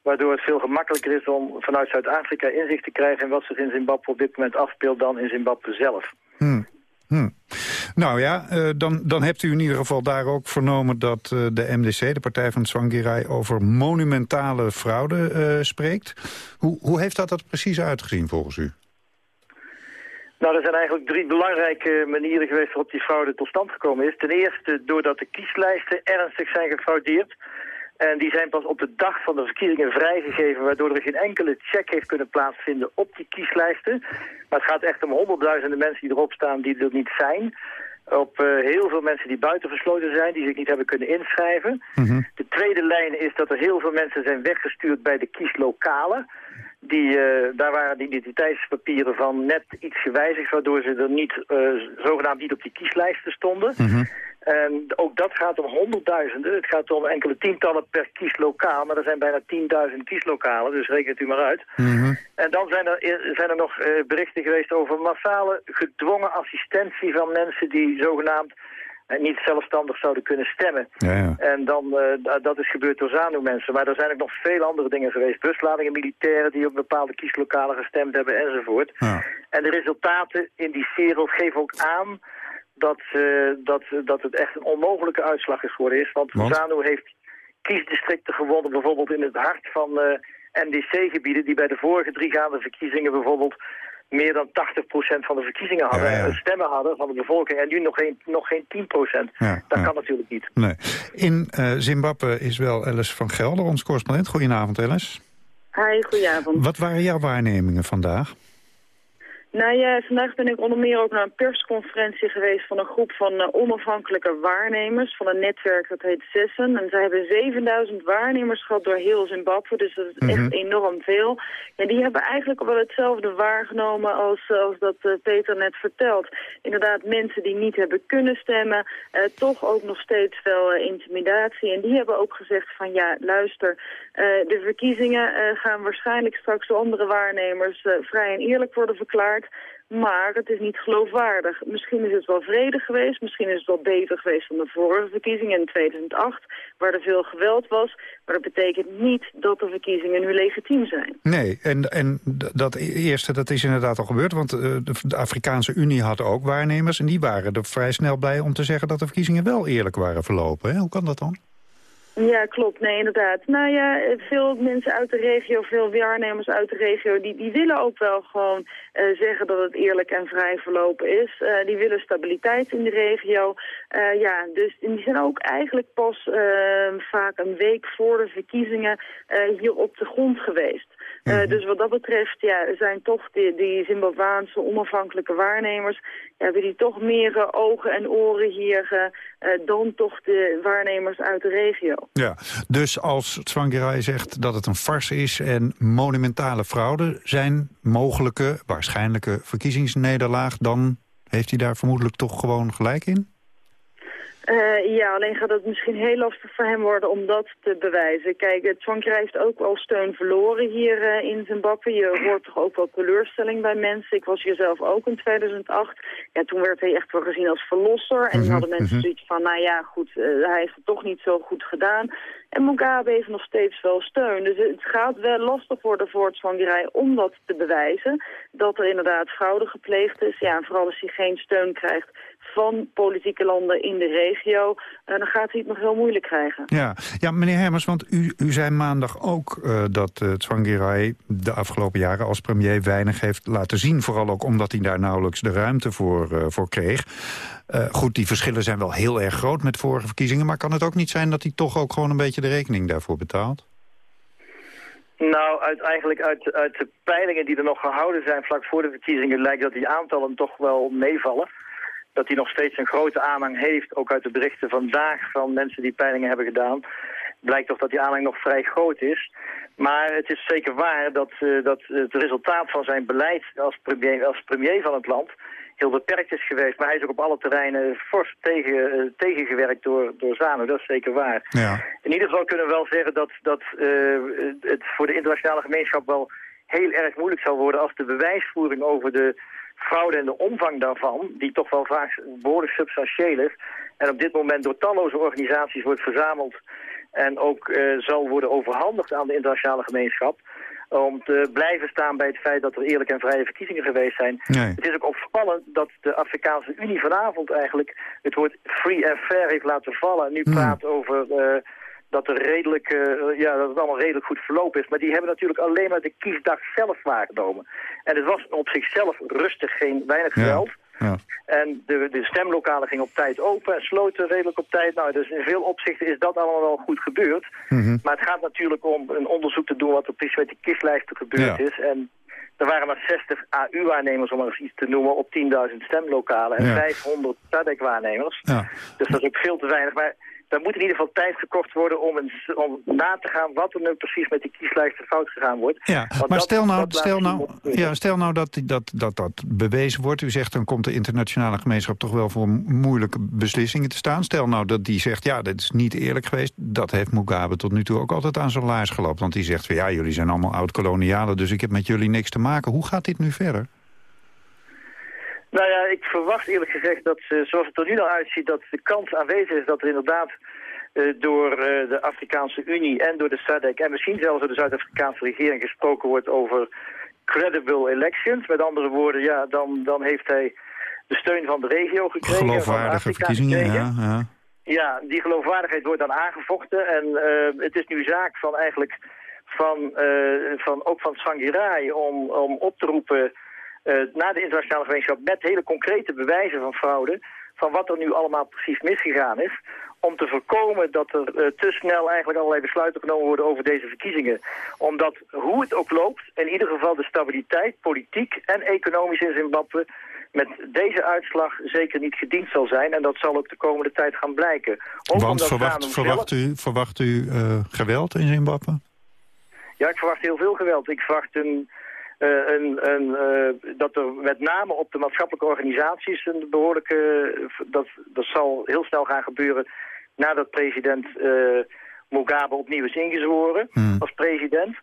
Waardoor het veel gemakkelijker is om vanuit Zuid-Afrika inzicht te krijgen... in wat zich in Zimbabwe op dit moment afspeelt dan in Zimbabwe zelf. Hmm. Nou ja, uh, dan, dan hebt u in ieder geval daar ook vernomen dat uh, de MDC, de partij van Tsvangirai, over monumentale fraude uh, spreekt. Hoe, hoe heeft dat er precies uitgezien volgens u? Nou, er zijn eigenlijk drie belangrijke manieren geweest waarop die fraude tot stand gekomen is. Ten eerste doordat de kieslijsten ernstig zijn gefraudeerd. En die zijn pas op de dag van de verkiezingen vrijgegeven... waardoor er geen enkele check heeft kunnen plaatsvinden op die kieslijsten. Maar het gaat echt om honderdduizenden mensen die erop staan die er niet zijn. Op uh, heel veel mensen die buitengesloten zijn, die zich niet hebben kunnen inschrijven. Mm -hmm. De tweede lijn is dat er heel veel mensen zijn weggestuurd bij de kieslokalen. Die, uh, daar waren de identiteitspapieren van net iets gewijzigd... waardoor ze er niet, uh, zogenaamd niet op die kieslijsten stonden. Mm -hmm. En ook dat gaat om honderdduizenden. Het gaat om enkele tientallen per kieslokaal. Maar er zijn bijna 10.000 kieslokalen, dus reken het u maar uit. Mm -hmm. En dan zijn er, zijn er nog berichten geweest over massale gedwongen assistentie van mensen die zogenaamd niet zelfstandig zouden kunnen stemmen. Ja, ja. En dan, uh, dat is gebeurd door ZANU-mensen. Maar er zijn ook nog veel andere dingen geweest. Busladingen militairen die op bepaalde kieslokalen gestemd hebben enzovoort. Ja. En de resultaten in die wereld geven ook aan dat, uh, dat, dat het echt een onmogelijke uitslag is geworden is. Want, Want? ZANU heeft kiesdistricten gewonnen, bijvoorbeeld in het hart van uh, NDC-gebieden... die bij de vorige driegaande verkiezingen bijvoorbeeld meer dan 80% van de verkiezingen hadden, ja, ja. stemmen hadden van de bevolking. En nu nog geen, nog geen 10%. Ja, dat ja. kan natuurlijk niet. Nee. In uh, Zimbabwe is wel Alice van Gelder, ons correspondent. Goedenavond, Alice. Hi, goedenavond. Wat waren jouw waarnemingen vandaag? Nou ja, vandaag ben ik onder meer ook naar een persconferentie geweest van een groep van uh, onafhankelijke waarnemers van een netwerk dat heet Zessen. En zij hebben 7000 waarnemers gehad door heel Zimbabwe, dus dat is mm -hmm. echt enorm veel. En die hebben eigenlijk wel hetzelfde waargenomen als, als dat uh, Peter net vertelt. Inderdaad, mensen die niet hebben kunnen stemmen, uh, toch ook nog steeds veel intimidatie. En die hebben ook gezegd van ja, luister, de verkiezingen gaan waarschijnlijk straks door andere waarnemers vrij en eerlijk worden verklaard. Maar het is niet geloofwaardig. Misschien is het wel vredig geweest, misschien is het wel beter geweest dan de vorige verkiezingen in 2008, waar er veel geweld was. Maar dat betekent niet dat de verkiezingen nu legitiem zijn. Nee, en, en dat eerste, dat is inderdaad al gebeurd, want de Afrikaanse Unie had ook waarnemers en die waren er vrij snel blij om te zeggen dat de verkiezingen wel eerlijk waren verlopen. Hoe kan dat dan? Ja, klopt. Nee, inderdaad. Nou ja, veel mensen uit de regio, veel waarnemers uit de regio, die, die willen ook wel gewoon uh, zeggen dat het eerlijk en vrij verlopen is. Uh, die willen stabiliteit in de regio. Uh, ja, dus die zijn ook eigenlijk pas vaak een week voor de verkiezingen hier op de grond geweest. Uh, dus wat dat betreft ja, zijn toch die, die Zimbabwaanse onafhankelijke waarnemers... hebben die toch meer uh, ogen en oren hier uh, dan toch de waarnemers uit de regio. Ja, dus als Tsvangirai zegt dat het een farce is en monumentale fraude... zijn mogelijke, waarschijnlijke verkiezingsnederlaag... dan heeft hij daar vermoedelijk toch gewoon gelijk in? Uh, ja, alleen gaat het misschien heel lastig voor hem worden om dat te bewijzen. Kijk, heeft ook al steun verloren hier uh, in Zimbabwe. Je hoort toch ook wel teleurstelling bij mensen. Ik was hier zelf ook in 2008. Ja, toen werd hij echt wel gezien als verlosser. En mm -hmm, hadden mensen -hmm. zoiets van, nou ja, goed, uh, hij heeft het toch niet zo goed gedaan. En Mugabe heeft nog steeds wel steun. Dus het gaat wel lastig worden voor Tsvangirai om dat te bewijzen. Dat er inderdaad fraude gepleegd is. Ja, en vooral als hij geen steun krijgt van politieke landen in de regio, uh, dan gaat hij het nog heel moeilijk krijgen. Ja, ja meneer Hermers, want u, u zei maandag ook uh, dat uh, Tsvangirai de afgelopen jaren als premier weinig heeft laten zien. Vooral ook omdat hij daar nauwelijks de ruimte voor, voor kreeg. Goed, die verschillen zijn wel heel erg groot met vorige verkiezingen, maar kan het ook niet zijn dat hij toch ook gewoon een beetje de rekening daarvoor betaalt? Nou, uit, eigenlijk uit, uit de peilingen die er nog gehouden zijn vlak voor de verkiezingen lijkt dat die aantallen toch wel meevallen dat hij nog steeds een grote aanhang heeft. Ook uit de berichten vandaag van mensen die peilingen hebben gedaan. Blijkt toch dat die aanhang nog vrij groot is. Maar het is zeker waar dat, uh, dat het resultaat van zijn beleid als premier, als premier van het land heel beperkt is geweest. Maar hij is ook op alle terreinen fors tegen, uh, tegengewerkt door, door ZANU. Dat is zeker waar. Ja. In ieder geval kunnen we wel zeggen dat, dat uh, het voor de internationale gemeenschap wel heel erg moeilijk zal worden als de bewijsvoering over de fraude en de omvang daarvan, die toch wel vaak behoorlijk substantieel is, en op dit moment door talloze organisaties wordt verzameld en ook eh, zal worden overhandigd aan de internationale gemeenschap, om te blijven staan bij het feit dat er eerlijke en vrije verkiezingen geweest zijn. Nee. Het is ook opvallend dat de Afrikaanse Unie vanavond eigenlijk het woord free and fair heeft laten vallen. En nu Hmm. praat over eh, dat, er redelijk, eh, ja, dat het allemaal redelijk goed verlopen is. Maar die hebben natuurlijk alleen maar de kiesdag zelf waargenomen. En het was op zichzelf rustig, geen weinig geweld. Ja. En de, de stemlokalen gingen op tijd open en sloten redelijk op tijd. Nou, dus in veel opzichten is dat allemaal wel goed gebeurd. Mhm. Maar het gaat natuurlijk om een onderzoek te doen wat er precies met die kieslijsten gebeurd Ja. is. En er waren maar 60 AU-waarnemers, om maar eens iets te noemen, op 10.000 stemlokalen. En Ja. 500 SADC-waarnemers. Ja. Dus dat is ook veel te weinig. Maar daar moet in ieder geval tijd gekocht worden om, een, om na te gaan wat er nu precies met die kieslijsten fout gegaan wordt. Ja, Want maar dat- stel nou, stel nou, er ja, stel nou dat, dat, dat dat bewezen wordt. U zegt dan komt de internationale gemeenschap toch wel voor moeilijke beslissingen te staan. Stel nou dat die zegt, ja, dat is niet eerlijk geweest. Dat heeft Mugabe tot nu toe ook altijd aan zijn laars gelopen. Want die zegt, van, ja, jullie zijn allemaal oud-kolonialen, dus ik heb met jullie niks te maken. Hoe gaat dit nu verder? Nou ja, ik verwacht eerlijk gezegd dat, eh, zoals het er nu nou uitziet, dat de kans aanwezig is dat er inderdaad eh, door eh, de Afrikaanse Unie en door de SADC en misschien zelfs door de Zuid-Afrikaanse regering gesproken wordt over credible elections. Met andere woorden, ja, dan, dan heeft hij de steun van de regio gekregen. van Geloofwaardige verkiezingen, gekregen. ja. ja. Ja, die geloofwaardigheid wordt dan aangevochten. En het is nu zaak van eigenlijk van, van ook van Tsvangirai om, om op te roepen eh, naar de internationale gemeenschap met hele concrete bewijzen van fraude. Van wat er nu allemaal precies misgegaan is. Om te voorkomen dat er eh, te snel eigenlijk allerlei besluiten genomen worden over deze verkiezingen. Omdat hoe het ook loopt, in ieder geval de stabiliteit, politiek en economisch in Zimbabwe met deze uitslag zeker niet gediend zal zijn. En dat zal ook de komende tijd gaan blijken. Ook Want verwacht, verwacht zelf- u, verwacht u eh, geweld in Zimbabwe? Ja, ik verwacht heel veel geweld. Ik verwacht een, een, een, eh, dat er met name op de maatschappelijke organisaties een behoorlijke... dat, dat zal heel snel gaan gebeuren nadat president eh, Mugabe opnieuw is ingezworen als president.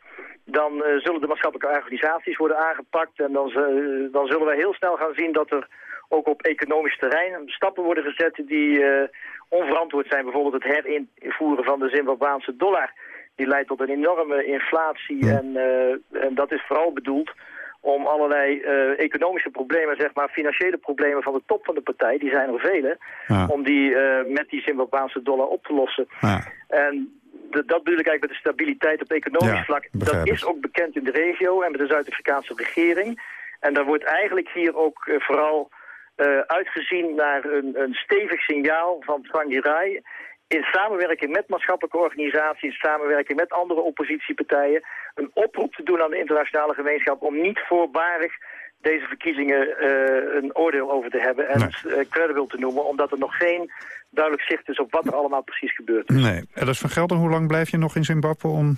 Dan eh, zullen de maatschappelijke organisaties worden aangepakt. En dan, dan zullen wij heel snel gaan zien dat er ook op economisch terrein stappen worden gezet die eh, onverantwoord zijn. Bijvoorbeeld het herinvoeren van de Zimbabwaanse dollar. Die leidt tot een enorme inflatie en, eh, en dat is vooral bedoeld om allerlei eh, economische problemen, zeg maar financiële problemen van de top van de partij, die zijn er vele, Ja. om die eh, met die Zimbabwaanse dollar op te lossen. Ja. En dat bedoel ik eigenlijk met de stabiliteit op economisch Ja, vlak. Dat is ook bekend in de regio en met de Zuid-Afrikaanse regering. En daar wordt eigenlijk hier ook vooral uitgezien naar een, een stevig signaal van Tsvangirai... in samenwerking met maatschappelijke organisaties... in samenwerking met andere oppositiepartijen... een oproep te doen aan de internationale gemeenschap... om niet voorbarig deze verkiezingen eh, een oordeel over te hebben... en eh, credible te noemen, omdat er nog geen duidelijk zicht is... op wat er allemaal precies gebeurt. Nee. Ellis van Gelder, hoe lang blijf je nog in Zimbabwe om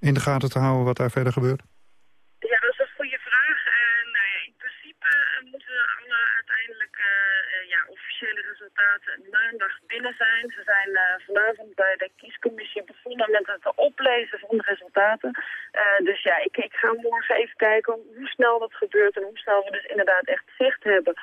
in de gaten te houden wat daar verder gebeurt? Ja, dat is een goede vraag. En nou ja, in principe eh, moeten alle uiteindelijke eh, ja, officiële resultaten maandag binnen zijn. Ze zijn eh, vanavond bij de kiescommissie begonnen met het oplezen van de resultaten. Eh, dus ja, ik, ik ga morgen even kijken hoe snel dat gebeurt en hoe snel we dus inderdaad echt zicht hebben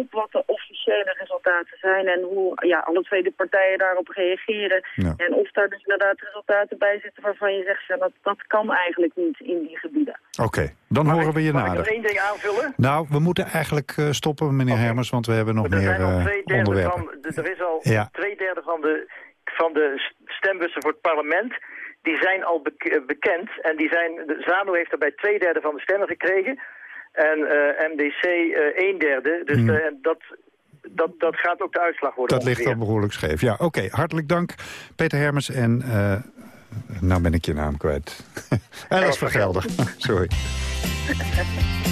op wat de officiële resultaten zijn en hoe ja, alle twee de partijen daarop reageren. Ja. En of daar dus inderdaad resultaten bij zitten waarvan je zegt, ja, dat, dat kan eigenlijk niet in die gebieden. Oké, dan horen we je Mag ik nog nader. één ding aanvullen? Nou, we moeten eigenlijk eh, stoppen, meneer Hermers, want we hebben nog Er meer zijn al eh, twee derde onderwerpen. van, er is al Ja. twee derde van de, van de stembussen voor het parlement. Die zijn al eh, bekend. En die zijn, de ZANU heeft daarbij twee derde van de stemmen gekregen. En eh, MDC eh, een derde. Dus Hmm. eh, dat, dat, dat gaat ook de uitslag worden Dat ligt al behoorlijk scheef. Ja, oké, hartelijk dank, Peter Hermers. En nou ben ik je naam kwijt. Alice van Gelder, sorry.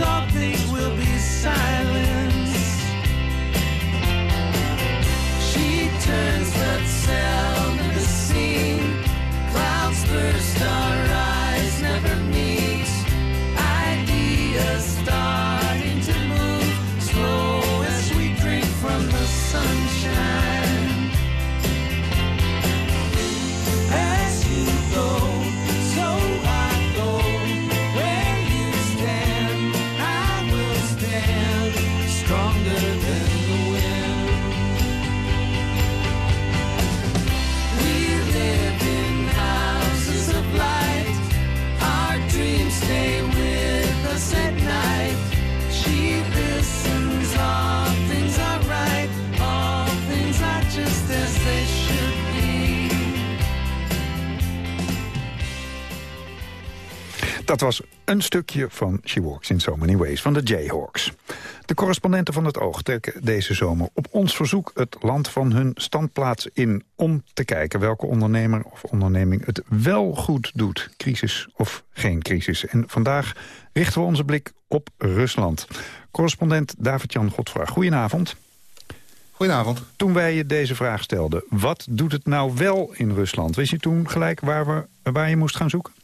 something Dat was een stukje van She Walks in So Many Ways van de Jayhawks. De correspondenten van het Oog trekken deze zomer op ons verzoek het land van hun standplaats in... om te kijken welke ondernemer of onderneming het wel goed doet. Crisis of geen crisis. En vandaag richten we onze blik op Rusland. Correspondent David-Jan Godvraag, goedenavond. Goedenavond. Toen wij je deze vraag stelden, wat doet het nou wel in Rusland? Wist je toen gelijk waar, we, waar je moest gaan zoeken?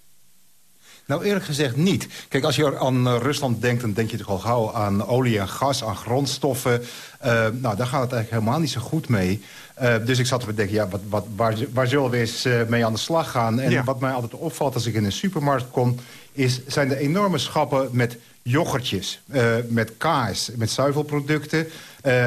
Nou, eerlijk gezegd niet. Kijk, als je aan uh, Rusland denkt, dan denk je toch al gauw aan olie en gas, aan grondstoffen. Uh, nou, daar gaat het eigenlijk helemaal niet zo goed mee. Uh, dus ik zat te bedenken, ja, wat, wat, waar, waar zullen we eens mee aan de slag gaan? En ja. wat mij altijd opvalt als ik in een supermarkt kom... Is, zijn de enorme schappen met yoghurtjes, met kaas, met zuivelproducten.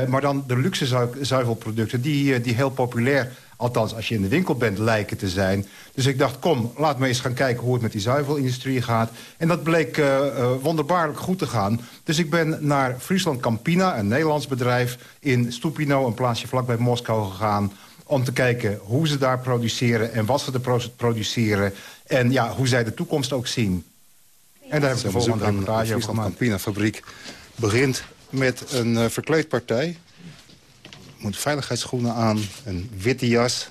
maar dan de luxe zuivelproducten die, die heel populair Althans, als je in de winkel bent, lijken te zijn. Dus ik dacht, kom, laat me eens gaan kijken hoe het met die zuivelindustrie gaat. En dat bleek uh, uh, wonderbaarlijk goed te gaan. Dus ik ben naar Friesland Campina, een Nederlands bedrijf... in Stupino, een plaatsje vlakbij Moskou, gegaan om te kijken hoe ze daar produceren en wat ze er produceren. En ja, hoe zij de toekomst ook zien. En daar hebben we volgende een reportage over gemaakt. Campina fabriek begint met een uh, verkleedpartij moet veiligheidsschoenen aan, een witte jas.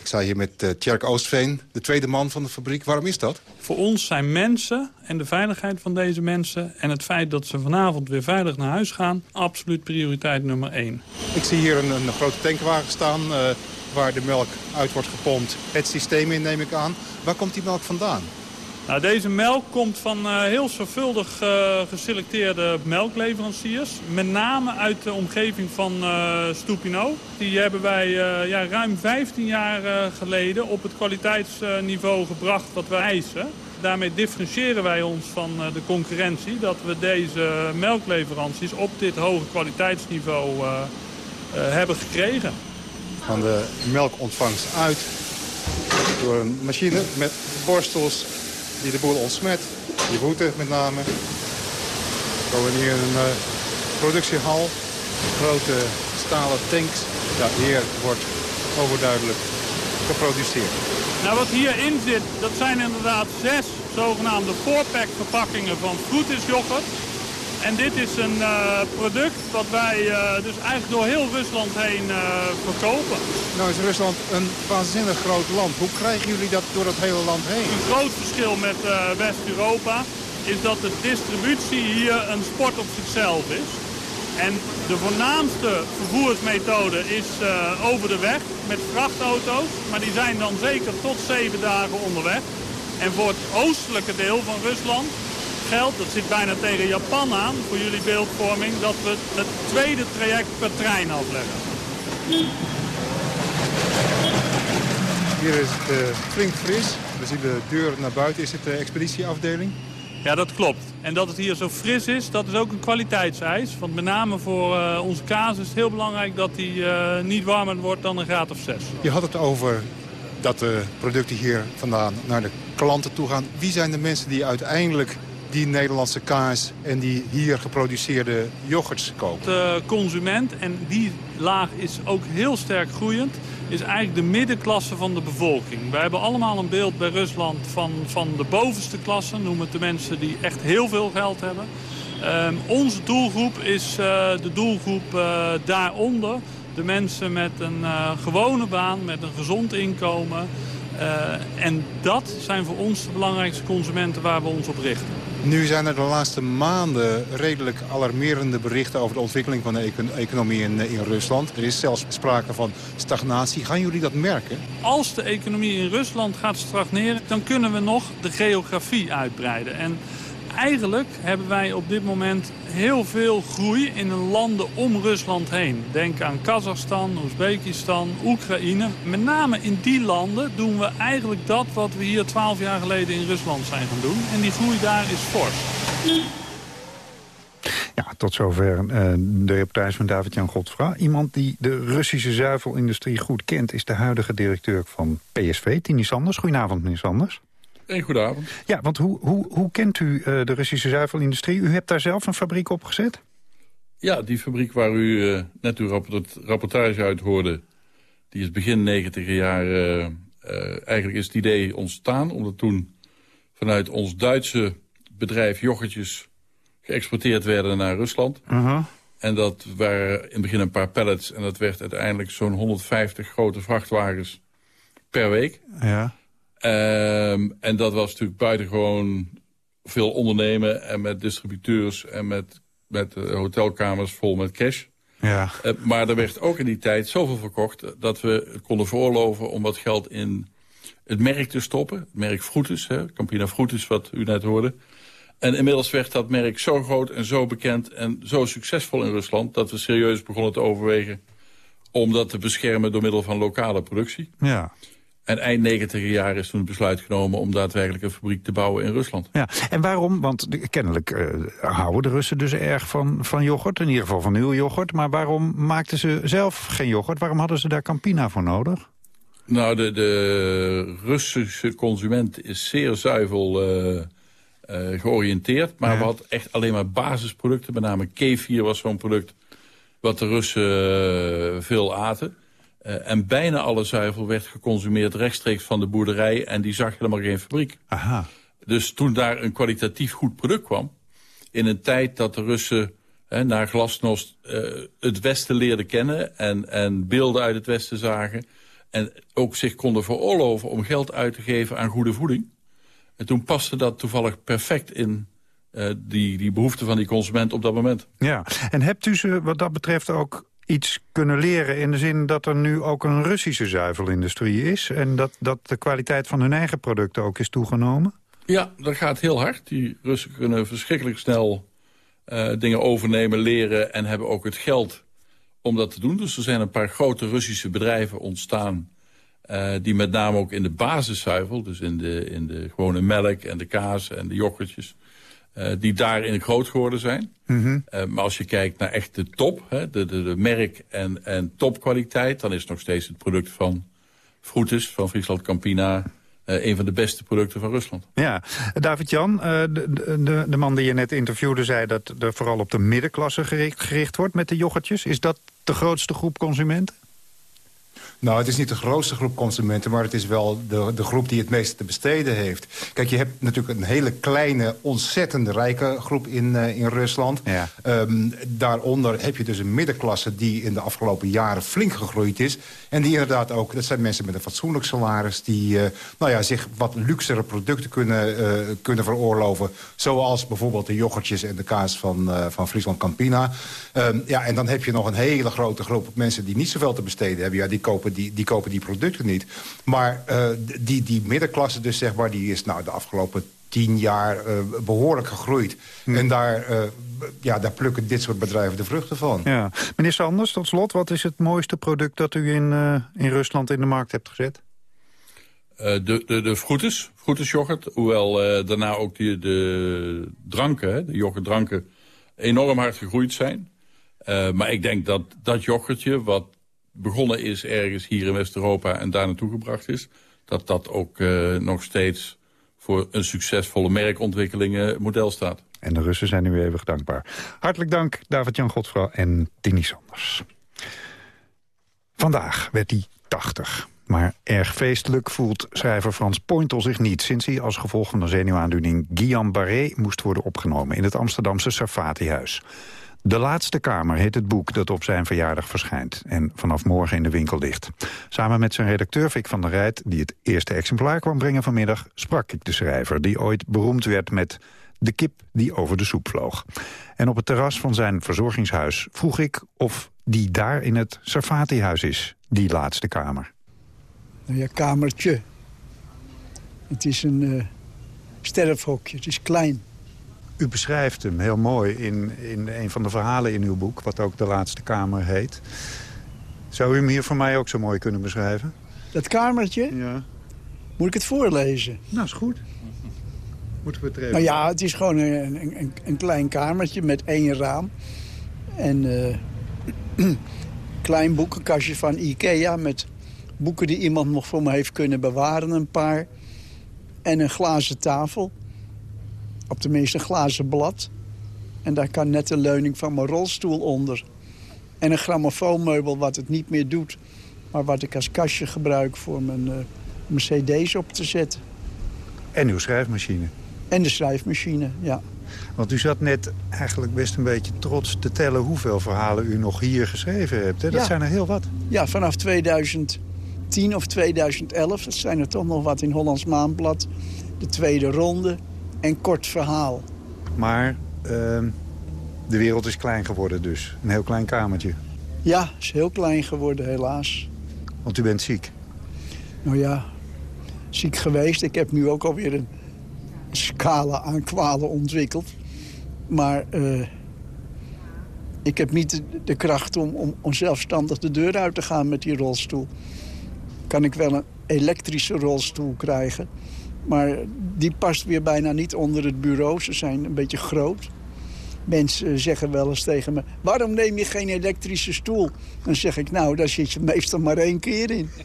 Ik sta hier met uh, Tjerk Oostveen, de tweede man van de fabriek. Waarom is dat? Voor ons zijn mensen en de veiligheid van deze mensen... en het feit dat ze vanavond weer veilig naar huis gaan... absoluut prioriteit nummer één. Ik zie hier een, een grote tankwagen staan... Uh, waar de melk uit wordt gepompt. Het systeem in, neem ik aan. Waar komt die melk vandaan? Nou, deze melk komt van uh, heel zorgvuldig uh, geselecteerde melkleveranciers. Met name uit de omgeving van uh, Stupino. Die hebben wij ja, ruim 15 jaar geleden op het kwaliteitsniveau gebracht wat wij eisen. Daarmee differentiëren wij ons van de concurrentie. Dat we deze melkleveranties op dit hoge kwaliteitsniveau hebben gekregen. Van de melkontvangst uit door een machine met borstels die de boel ontsmet. Die voeten met name. We komen hier in een uh, productiehal. Grote stalen tanks. Ja, hier wordt overduidelijk geproduceerd. Nou, wat hierin zit, dat zijn inderdaad zes zogenaamde voorpack verpakkingen van yoghurt. En dit is een uh, product wat wij uh, dus eigenlijk door heel Rusland heen uh, verkopen. Nou is Rusland een waanzinnig groot land. Hoe krijgen jullie dat door het hele land heen? Een groot verschil met West-Europa is dat de distributie hier een sport op zichzelf is. En de voornaamste vervoersmethode is over de weg met vrachtauto's. Maar die zijn dan zeker tot zeven dagen onderweg. En voor het oostelijke deel van Rusland geldt, dat zit bijna tegen Japan aan, voor jullie beeldvorming, dat we het tweede traject per trein afleggen. Hier is het uh, flink fris. We zien de deur naar buiten. Is het de expeditieafdeling? Ja, dat klopt. En dat het hier zo fris is, dat is ook een kwaliteitseis. Want met name voor uh, onze kaas is het heel belangrijk dat die uh, niet warmer wordt dan een graad of 6. Je had het over dat de producten hier vandaan naar de klanten toe gaan. Wie zijn de mensen die uiteindelijk die Nederlandse kaas en die hier geproduceerde yoghurts koopt? De consument, en die laag is ook heel sterk groeiend, is eigenlijk de middenklasse van de bevolking. Wij hebben allemaal een beeld bij Rusland van, van de bovenste klasse, noemen het de mensen die echt heel veel geld hebben. Um, onze doelgroep is uh, de doelgroep uh, daaronder. De mensen met een uh, gewone baan, met een gezond inkomen. en dat zijn voor ons de belangrijkste consumenten waar we ons op richten. Nu zijn er de laatste maanden redelijk alarmerende berichten... over de ontwikkeling van de econ economie in, in, Rusland. Er is zelfs sprake van stagnatie. Gaan jullie dat merken? Als de economie in Rusland gaat stagneren... dan kunnen we nog de geografie uitbreiden. En eigenlijk hebben wij op dit moment heel veel groei in de landen om Rusland heen. Denk aan Kazachstan, Oezbekistan, Oekraïne. Met name in die landen doen we eigenlijk dat wat we hier twaalf jaar geleden in Rusland zijn gaan doen. En die groei daar is fors. Ja, tot zover uh, de reportage van David-Jan Godfra. Iemand die de Russische zuivelindustrie goed kent... is de huidige directeur van PSV, Tini Sanders. Goedenavond, meneer Sanders. Een goedenavond. Ja, want hoe, hoe, hoe kent u uh, de Russische zuivelindustrie? U hebt daar zelf een fabriek opgezet? Ja, die fabriek waar u uh, net uw rapport rapportage uit hoorde... die is begin negentiger jaar... Uh, eigenlijk is het idee ontstaan, omdat toen vanuit ons Duitse bedrijf yoghurtjes geëxporteerd werden naar Rusland. Uh-huh. En dat waren in het begin een paar pallets. En dat werd uiteindelijk zo'n 150 grote vrachtwagens per week. Ja. Ehm, en dat was natuurlijk buitengewoon veel ondernemen... en met distributeurs en met, met hotelkamers vol met cash. Ja. Eh, maar er werd ook in die tijd zoveel verkocht... dat we het konden veroorloven om wat geld in het merk te stoppen. Het merk Fruitus, hè, Campina Fruitus, wat u net hoorde. En inmiddels werd dat merk zo groot en zo bekend en zo succesvol in Rusland... dat we serieus begonnen te overwegen om dat te beschermen door middel van lokale productie. Ja. En eind 90 jaar is toen het besluit genomen om daadwerkelijk een fabriek te bouwen in Rusland. Ja, en waarom? Want kennelijk eh, houden de Russen dus erg van, van yoghurt. In ieder geval van uw yoghurt. Maar waarom maakten ze zelf geen yoghurt? Waarom hadden ze daar Campina voor nodig? Nou, de, de Russische consument is zeer zuivel eh, eh, georiënteerd. Maar we hadden echt alleen maar basisproducten. Met name kefir was zo'n product wat de Russen veel aten. Eh, en bijna alle zuivel werd geconsumeerd rechtstreeks van de boerderij. En die zag helemaal geen fabriek. Aha. Dus toen daar een kwalitatief goed product kwam... in een tijd dat de Russen hè, naar glasnost eh, het Westen leerden kennen... En, en beelden uit het Westen zagen... en ook zich konden veroorloven om geld uit te geven aan goede voeding... en toen paste dat toevallig perfect in eh, die, die behoefte van die consument op dat moment. Ja, en hebt u ze wat dat betreft ook iets kunnen leren... in de zin dat er nu ook een Russische zuivelindustrie is... en dat, dat de kwaliteit van hun eigen producten ook is toegenomen? Ja, dat gaat heel hard. Die Russen kunnen verschrikkelijk snel eh, dingen overnemen, leren... en hebben ook het geld om dat te doen. Dus er zijn een paar grote Russische bedrijven ontstaan... eh, die met name ook in de basiszuivel, dus in de, in de gewone melk en de kaas en de yoghurtjes... eh, die daarin groot geworden zijn. Eh, maar als je kijkt naar echt de top, hè, de, de, de merk- en, en topkwaliteit... dan is nog steeds het product van Fruitus, van Friesland Campina... eh, een van de beste producten van Rusland. Ja, David-Jan, de, de, de man die je net interviewde... zei dat er vooral op de middenklasse gericht, gericht wordt met de yoghurtjes. Is dat de grootste groep consumenten? Nou, het is niet de grootste groep consumenten... maar het is wel de, de groep die het meeste te besteden heeft. Kijk, je hebt natuurlijk een hele kleine, ontzettend rijke groep in, eh, in Rusland. Ehm, daaronder heb je dus een middenklasse die in de afgelopen jaren flink gegroeid is. En die inderdaad ook, dat zijn mensen met een fatsoenlijk salaris... die eh, nou ja, zich wat luxere producten kunnen, eh, kunnen veroorloven. Zoals bijvoorbeeld de yoghurtjes en de kaas van, van Friesland Campina. Ehm, ja, en dan heb je nog een hele grote groep mensen die niet zoveel te besteden hebben. Ja, die kopen die, die, kopen die producten niet. Maar eh, die, die middenklasse dus, zeg maar, die is nou de afgelopen tien jaar eh, behoorlijk gegroeid. En daar, eh, ja, daar plukken dit soort bedrijven de vruchten van. Ja. Meneer Sanders, tot slot, wat is het mooiste product... dat u in, eh, in Rusland in de markt hebt gezet? Eh, de, de, de Fruitus yoghurt. Hoewel eh, daarna ook die, de dranken, hè, de yoghurtdranken, enorm hard gegroeid zijn. Eh, maar ik denk dat dat yoghurtje, wat begonnen is ergens hier in West-Europa en daar naartoe gebracht is, dat dat ook eh, nog steeds voor een succesvolle merkontwikkeling eh, model staat. En de Russen zijn u eeuwig dankbaar. Hartelijk dank, David-Jan Godfrouw en Tini Sanders. Vandaag werd hij 80. Maar erg feestelijk voelt schrijver Frans Pointel zich niet... sinds hij als gevolg van een zenuwaandoening Guillain-Barré moest worden opgenomen... in het Amsterdamse Sarfati-huis. De Laatste Kamer heet het boek dat op zijn verjaardag verschijnt... en vanaf morgen in de winkel ligt. Samen met zijn redacteur Vic van der Rijt, die het eerste exemplaar kwam brengen vanmiddag... sprak ik de schrijver, die ooit beroemd werd met de kip die over de soep vloog. En op het terras van zijn verzorgingshuis vroeg ik of die daar in het Sarfati-huis is, die Laatste Kamer. Nou ja, kamertje. Het is een eh sterfhokje, het is klein. U beschrijft hem heel mooi in, in een van de verhalen in uw boek... wat ook de Laatste Kamer heet. Zou u hem hier voor mij ook zo mooi kunnen beschrijven? Dat kamertje? Ja. Moet ik het voorlezen? Nou, is goed. Moeten we het even... Nou ja, het is gewoon een, een, klein kamertje met één raam. En eh klein boekenkastje van Ikea met boeken die iemand nog voor me heeft kunnen bewaren, een paar. En een glazen tafel. Op de meeste een glazen blad. En daar kan net de leuning van mijn rolstoel onder. En een grammofoonmeubel wat het niet meer doet. Maar wat ik als kastje gebruik voor mijn, eh, mijn cd's op te zetten. En uw schrijfmachine. En de schrijfmachine, ja. Want u zat net eigenlijk best een beetje trots te tellen... hoeveel verhalen u nog hier geschreven hebt. Hè? Dat Ja. zijn er heel wat. Ja, vanaf 2010 of 2011, dat zijn er toch nog wat in Hollands Maanblad. De tweede ronde en kort verhaal. Maar ehm, de wereld is klein geworden dus. Een heel klein kamertje. Ja, is heel klein geworden helaas. Want u bent ziek. Nou ja, ziek geweest. Ik heb nu ook alweer een scala aan kwalen ontwikkeld. Maar eh, ik heb niet de, de kracht om, om, om zelfstandig de deur uit te gaan met die rolstoel. Kan ik wel een elektrische rolstoel krijgen. Maar die past weer bijna niet onder het bureau. Ze zijn een beetje groot. Mensen zeggen wel eens tegen me... waarom neem je geen elektrische stoel? Dan zeg ik, nou, daar zit je meestal maar één keer in.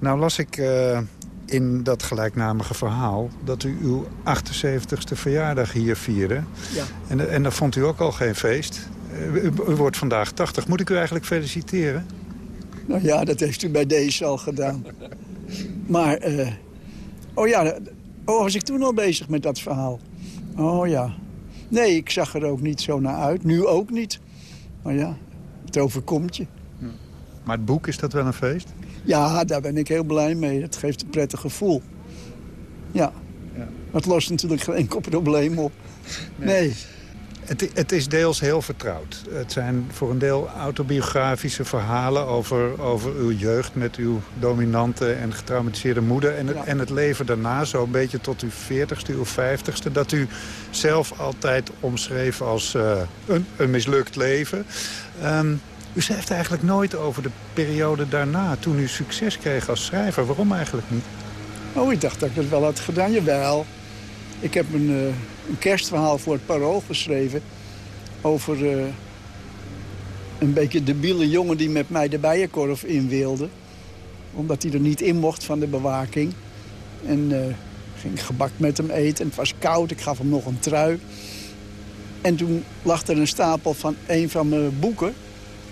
Nou las ik eh, in dat gelijknamige verhaal... dat u uw 78ste verjaardag hier vierde. Ja. En, en dat vond u ook al geen feest. Eh, U, u wordt vandaag 80. Moet ik u eigenlijk feliciteren? Nou ja, dat heeft u bij deze al gedaan. Maar, eh, oh ja, oh, was ik toen al bezig met dat verhaal? Oh ja. Nee, ik zag er ook niet zo naar uit. Nu ook niet. Maar ja, het overkomt je. Maar het boek, is dat wel een feest? Ja, daar ben ik heel blij mee. Het geeft een prettig gevoel. Ja. Maar het lost natuurlijk geen enkel probleem op. Nee. Het, het is deels heel vertrouwd. Het zijn voor een deel autobiografische verhalen over, over uw jeugd... met uw dominante en getraumatiseerde moeder. En het, en het leven daarna, zo'n beetje tot uw 40ste, uw 50ste... dat u zelf altijd omschreef als eh, een, een mislukt leven. Ehm, u schrijft eigenlijk nooit over de periode daarna... toen u succes kreeg als schrijver. Waarom eigenlijk niet? Oh, ik dacht dat ik dat wel had gedaan. Jawel. Ik heb een, eh, een kerstverhaal voor het Parool geschreven... over eh, een beetje debiele jongen die met mij de bijenkorf in wilde. Omdat hij er niet in mocht van de bewaking. En eh, ging gebak met hem eten. En het was koud. Ik gaf hem nog een trui. En toen lag er een stapel van een van mijn boeken.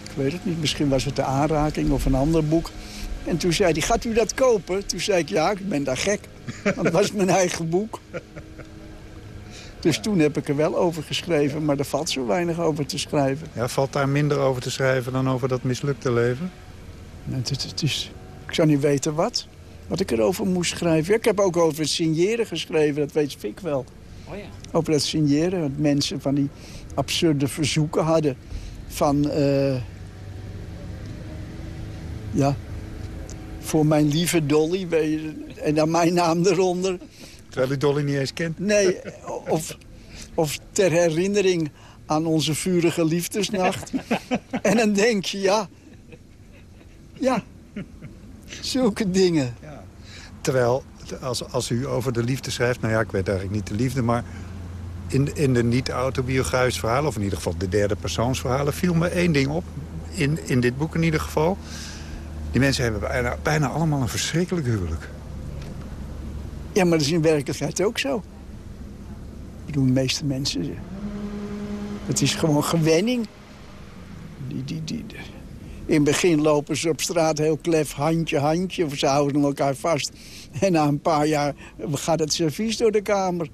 Ik weet het niet. Misschien was het de aanraking of een ander boek. En toen zei hij, gaat u dat kopen? Toen zei ik, ja, ik ben daar gek. Want was mijn eigen boek. Dus toen heb ik er wel over geschreven, maar er valt zo weinig over te schrijven. Ja, valt daar minder over te schrijven dan over dat mislukte leven? Nou, Het, het, het is, ik zou niet weten wat, wat ik erover moest schrijven. Ik heb ook over het signeren geschreven, dat weet ik wel. Oh ja. Over het signeren, dat mensen van die absurde verzoeken hadden. Van, eh, ja, voor mijn lieve Dolly, weet je, en dan mijn naam eronder. Terwijl u Dolly niet eens kent? Nee, of, of ter herinnering aan onze vurige liefdesnacht. en dan denk je, ja, ja, zulke dingen. Terwijl, als, als u over de liefde schrijft... nou ja, ik weet eigenlijk niet de liefde, maar... in, in de niet-autobiografische verhalen... of in ieder geval de derde persoonsverhalen... viel me één ding op, in, in dit boek in ieder geval. Die mensen hebben bijna, bijna allemaal een verschrikkelijk huwelijk. Ja, maar dat is in werkelijkheid ook zo. Ik bedoel, de meeste mensen... Het is gewoon gewenning. Die, die, die, die- In het begin lopen ze op straat heel klef handje, handje. Ze houden elkaar vast. En na een paar jaar gaat het servies door de kamer.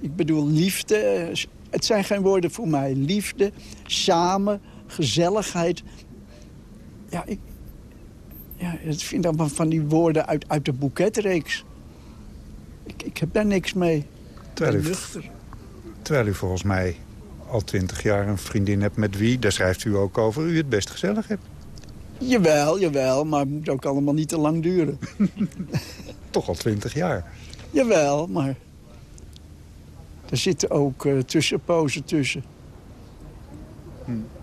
Ik bedoel, liefde... Het zijn geen woorden voor mij. Liefde, samen, gezelligheid. Ja, ik, ja, ik vind allemaal van die woorden uit, uit de boeketreeks. Ik, ik heb daar niks mee. Terwijl u, terwijl u volgens mij al twintig jaar een vriendin hebt met wie... daar schrijft u ook over, u het best gezellig hebt. Jawel, jawel, maar het moet ook allemaal niet te lang duren. Toch al twintig jaar. jawel, maar er zitten ook eh, tussenpozen tussen.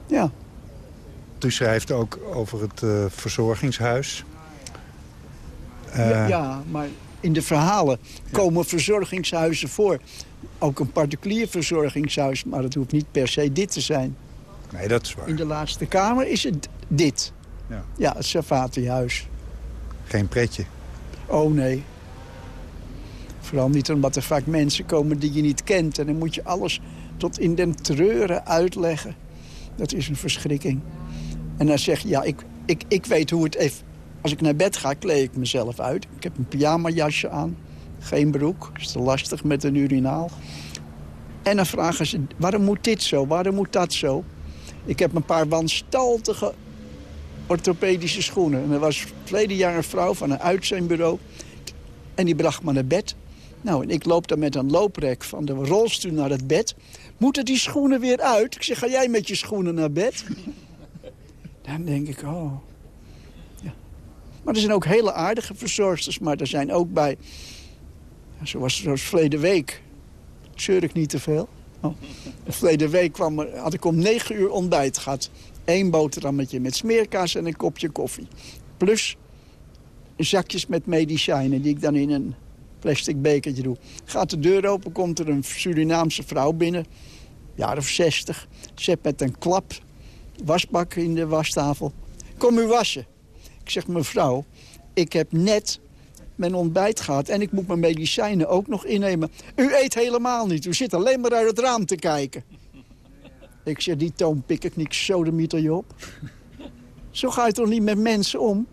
Ja. U schrijft ook over het eh, verzorgingshuis. Eh, ja. Ja, maar in de verhalen komen verzorgingshuizen voor. Ook een particulier verzorgingshuis, maar het hoeft niet per se dit te zijn. Nee, dat is waar. In de laatste kamer is het dit. Ja. Ja, het Savatihuis. Geen pretje. Oh nee. Vooral niet omdat er vaak mensen komen die je niet kent. En dan moet je alles tot in den treuren uitleggen. Dat is een verschrikking. En dan zeg je, ja, ik, ik, ik weet hoe het even... Als ik naar bed ga, kleed ik mezelf uit. Ik heb een pyjamajasje aan. Geen broek, is te lastig met een urinaal. En dan vragen ze, waarom moet dit zo, waarom moet dat zo? Ik heb een paar wanstaltige orthopedische schoenen. En er was verleden jaar een vrouw van een uitzendbureau. En die bracht me naar bed. Nou, en ik loop dan met een looprek van de rolstoel naar het bed. Moeten die schoenen weer uit? Ik zeg, ga jij met je schoenen naar bed? Dan denk ik, oh. Maar er zijn ook hele aardige verzorgsters. Maar er zijn ook bij, zoals, zoals verleden week, zeur ik niet te veel. Oh. Verleden week kwam had ik om negen uur ontbijt gehad. Eén boterhammetje met smeerkaas en een kopje koffie. Plus zakjes met medicijnen die ik dan in een plastic bekertje doe. Gaat de deur open, komt er een Surinaamse vrouw binnen. Jaar of zestig. Zet met een klap wasbak in de wastafel. Kom u wassen. Ik zeg, mevrouw, ik heb net mijn ontbijt gehad... en ik moet mijn medicijnen ook nog innemen. U eet helemaal niet. U zit alleen maar uit het raam te kijken. Ik zeg, die toon pik ik niet, zo de mieter je op. Zo ga je toch niet met mensen om?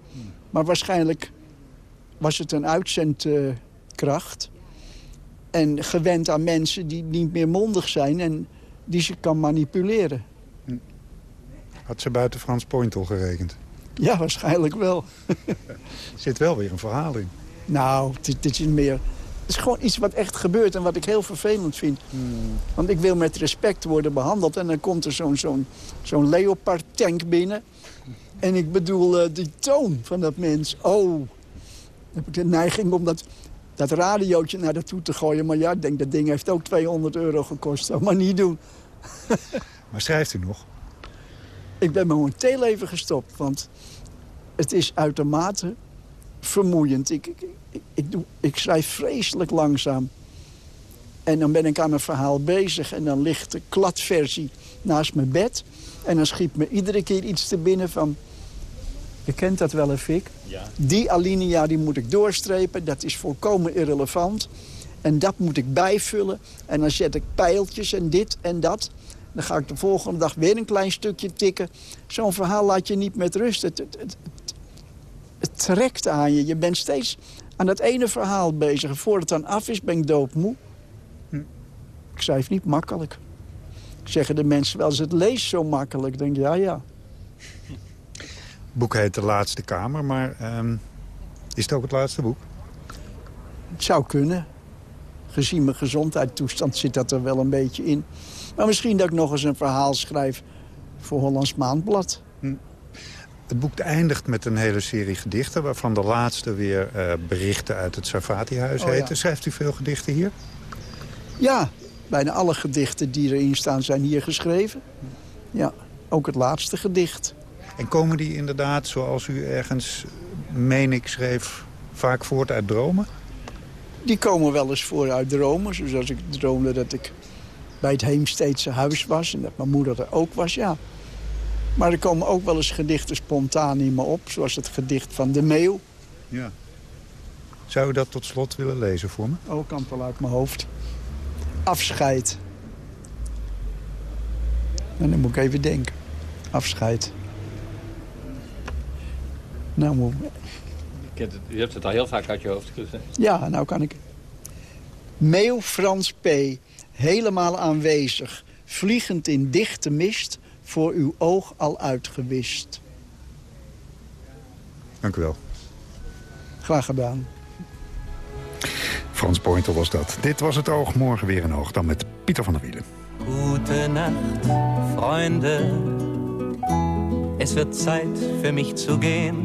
Maar waarschijnlijk was het een uitzendkracht. en gewend aan mensen die niet meer mondig zijn... en die ze kan manipuleren. Had ze buiten Frans Pointel gerekend? Ja, waarschijnlijk wel. Er zit wel weer een verhaal in. Nou, dit, dit is meer... Het is gewoon iets wat echt gebeurt en wat ik heel vervelend vind. Want ik wil met respect worden behandeld. En dan komt er zo'n zo'n zo'n Leopard-tank binnen. En ik bedoel, eh, die toon van dat mens. Oh, dan heb ik de neiging om dat, dat radiootje naar naartoe te gooien. Maar ja, ik denk, dat ding heeft ook 200 euro gekost. Dat maar niet doen. Maar schrijft u nog? Ik ben momenteel even gestopt, want het is uitermate vermoeiend. Ik, ik, ik, ik, doe, ik schrijf vreselijk langzaam. En dan ben ik aan mijn verhaal bezig en dan ligt de kladversie naast mijn bed. En dan schiet me iedere keer iets te binnen van... Je kent dat wel, hè, Fik? Ja. Die alinea die moet ik doorstrepen, dat is volkomen irrelevant. En dat moet ik bijvullen. En dan zet ik pijltjes en dit en dat. Dan ga ik de volgende dag weer een klein stukje tikken. Zo'n verhaal laat je niet met rust. Het, het, het, het trekt aan je. Je bent steeds aan dat ene verhaal bezig. Voordat het dan af is, ben ik doodmoe. Ik schrijf niet makkelijk. Zeggen de mensen wel eens, het leest zo makkelijk. Ik denk, ja, ja. Het boek heet De Laatste Kamer, maar ehm, is het ook het laatste boek? Het zou kunnen. Gezien mijn gezondheidstoestand zit dat er wel een beetje in. Maar misschien dat ik nog eens een verhaal schrijf voor Hollands Maandblad. Het boek eindigt met een hele serie gedichten... waarvan de laatste weer eh, berichten uit het Sarfati-huis Oh, ja. heten. Schrijft u veel gedichten hier? Ja, bijna alle gedichten die erin staan zijn hier geschreven. Ja, ook het laatste gedicht. En komen die inderdaad, zoals u ergens, meen ik, schreef... vaak voort uit dromen? Die komen wel eens voor uit dromen. Zoals als ik droomde dat ik bij het Heemsteedse huis was... en dat mijn moeder er ook was, ja. Maar er komen ook wel eens gedichten spontaan in me op. Zoals het gedicht van De Meeuw. Ja. Zou u dat tot slot willen lezen voor me? Ook kan het wel uit mijn hoofd. Afscheid. En dan moet ik even denken. Afscheid. Nou, moet... Je kent het- Je hebt het al heel vaak uit je hoofd gezegd. Ja, nou kan ik. Meeuw Frans P. Helemaal aanwezig. Vliegend in dichte mist. Voor uw oog al uitgewist. Dank u wel. Graag gedaan. Frans Pointer was dat. Dit was het oog, morgen weer een oog. Dan met Pieter van der Wielen. Gute Nacht, Freunde. Es wird Zeit für mich zu gehen.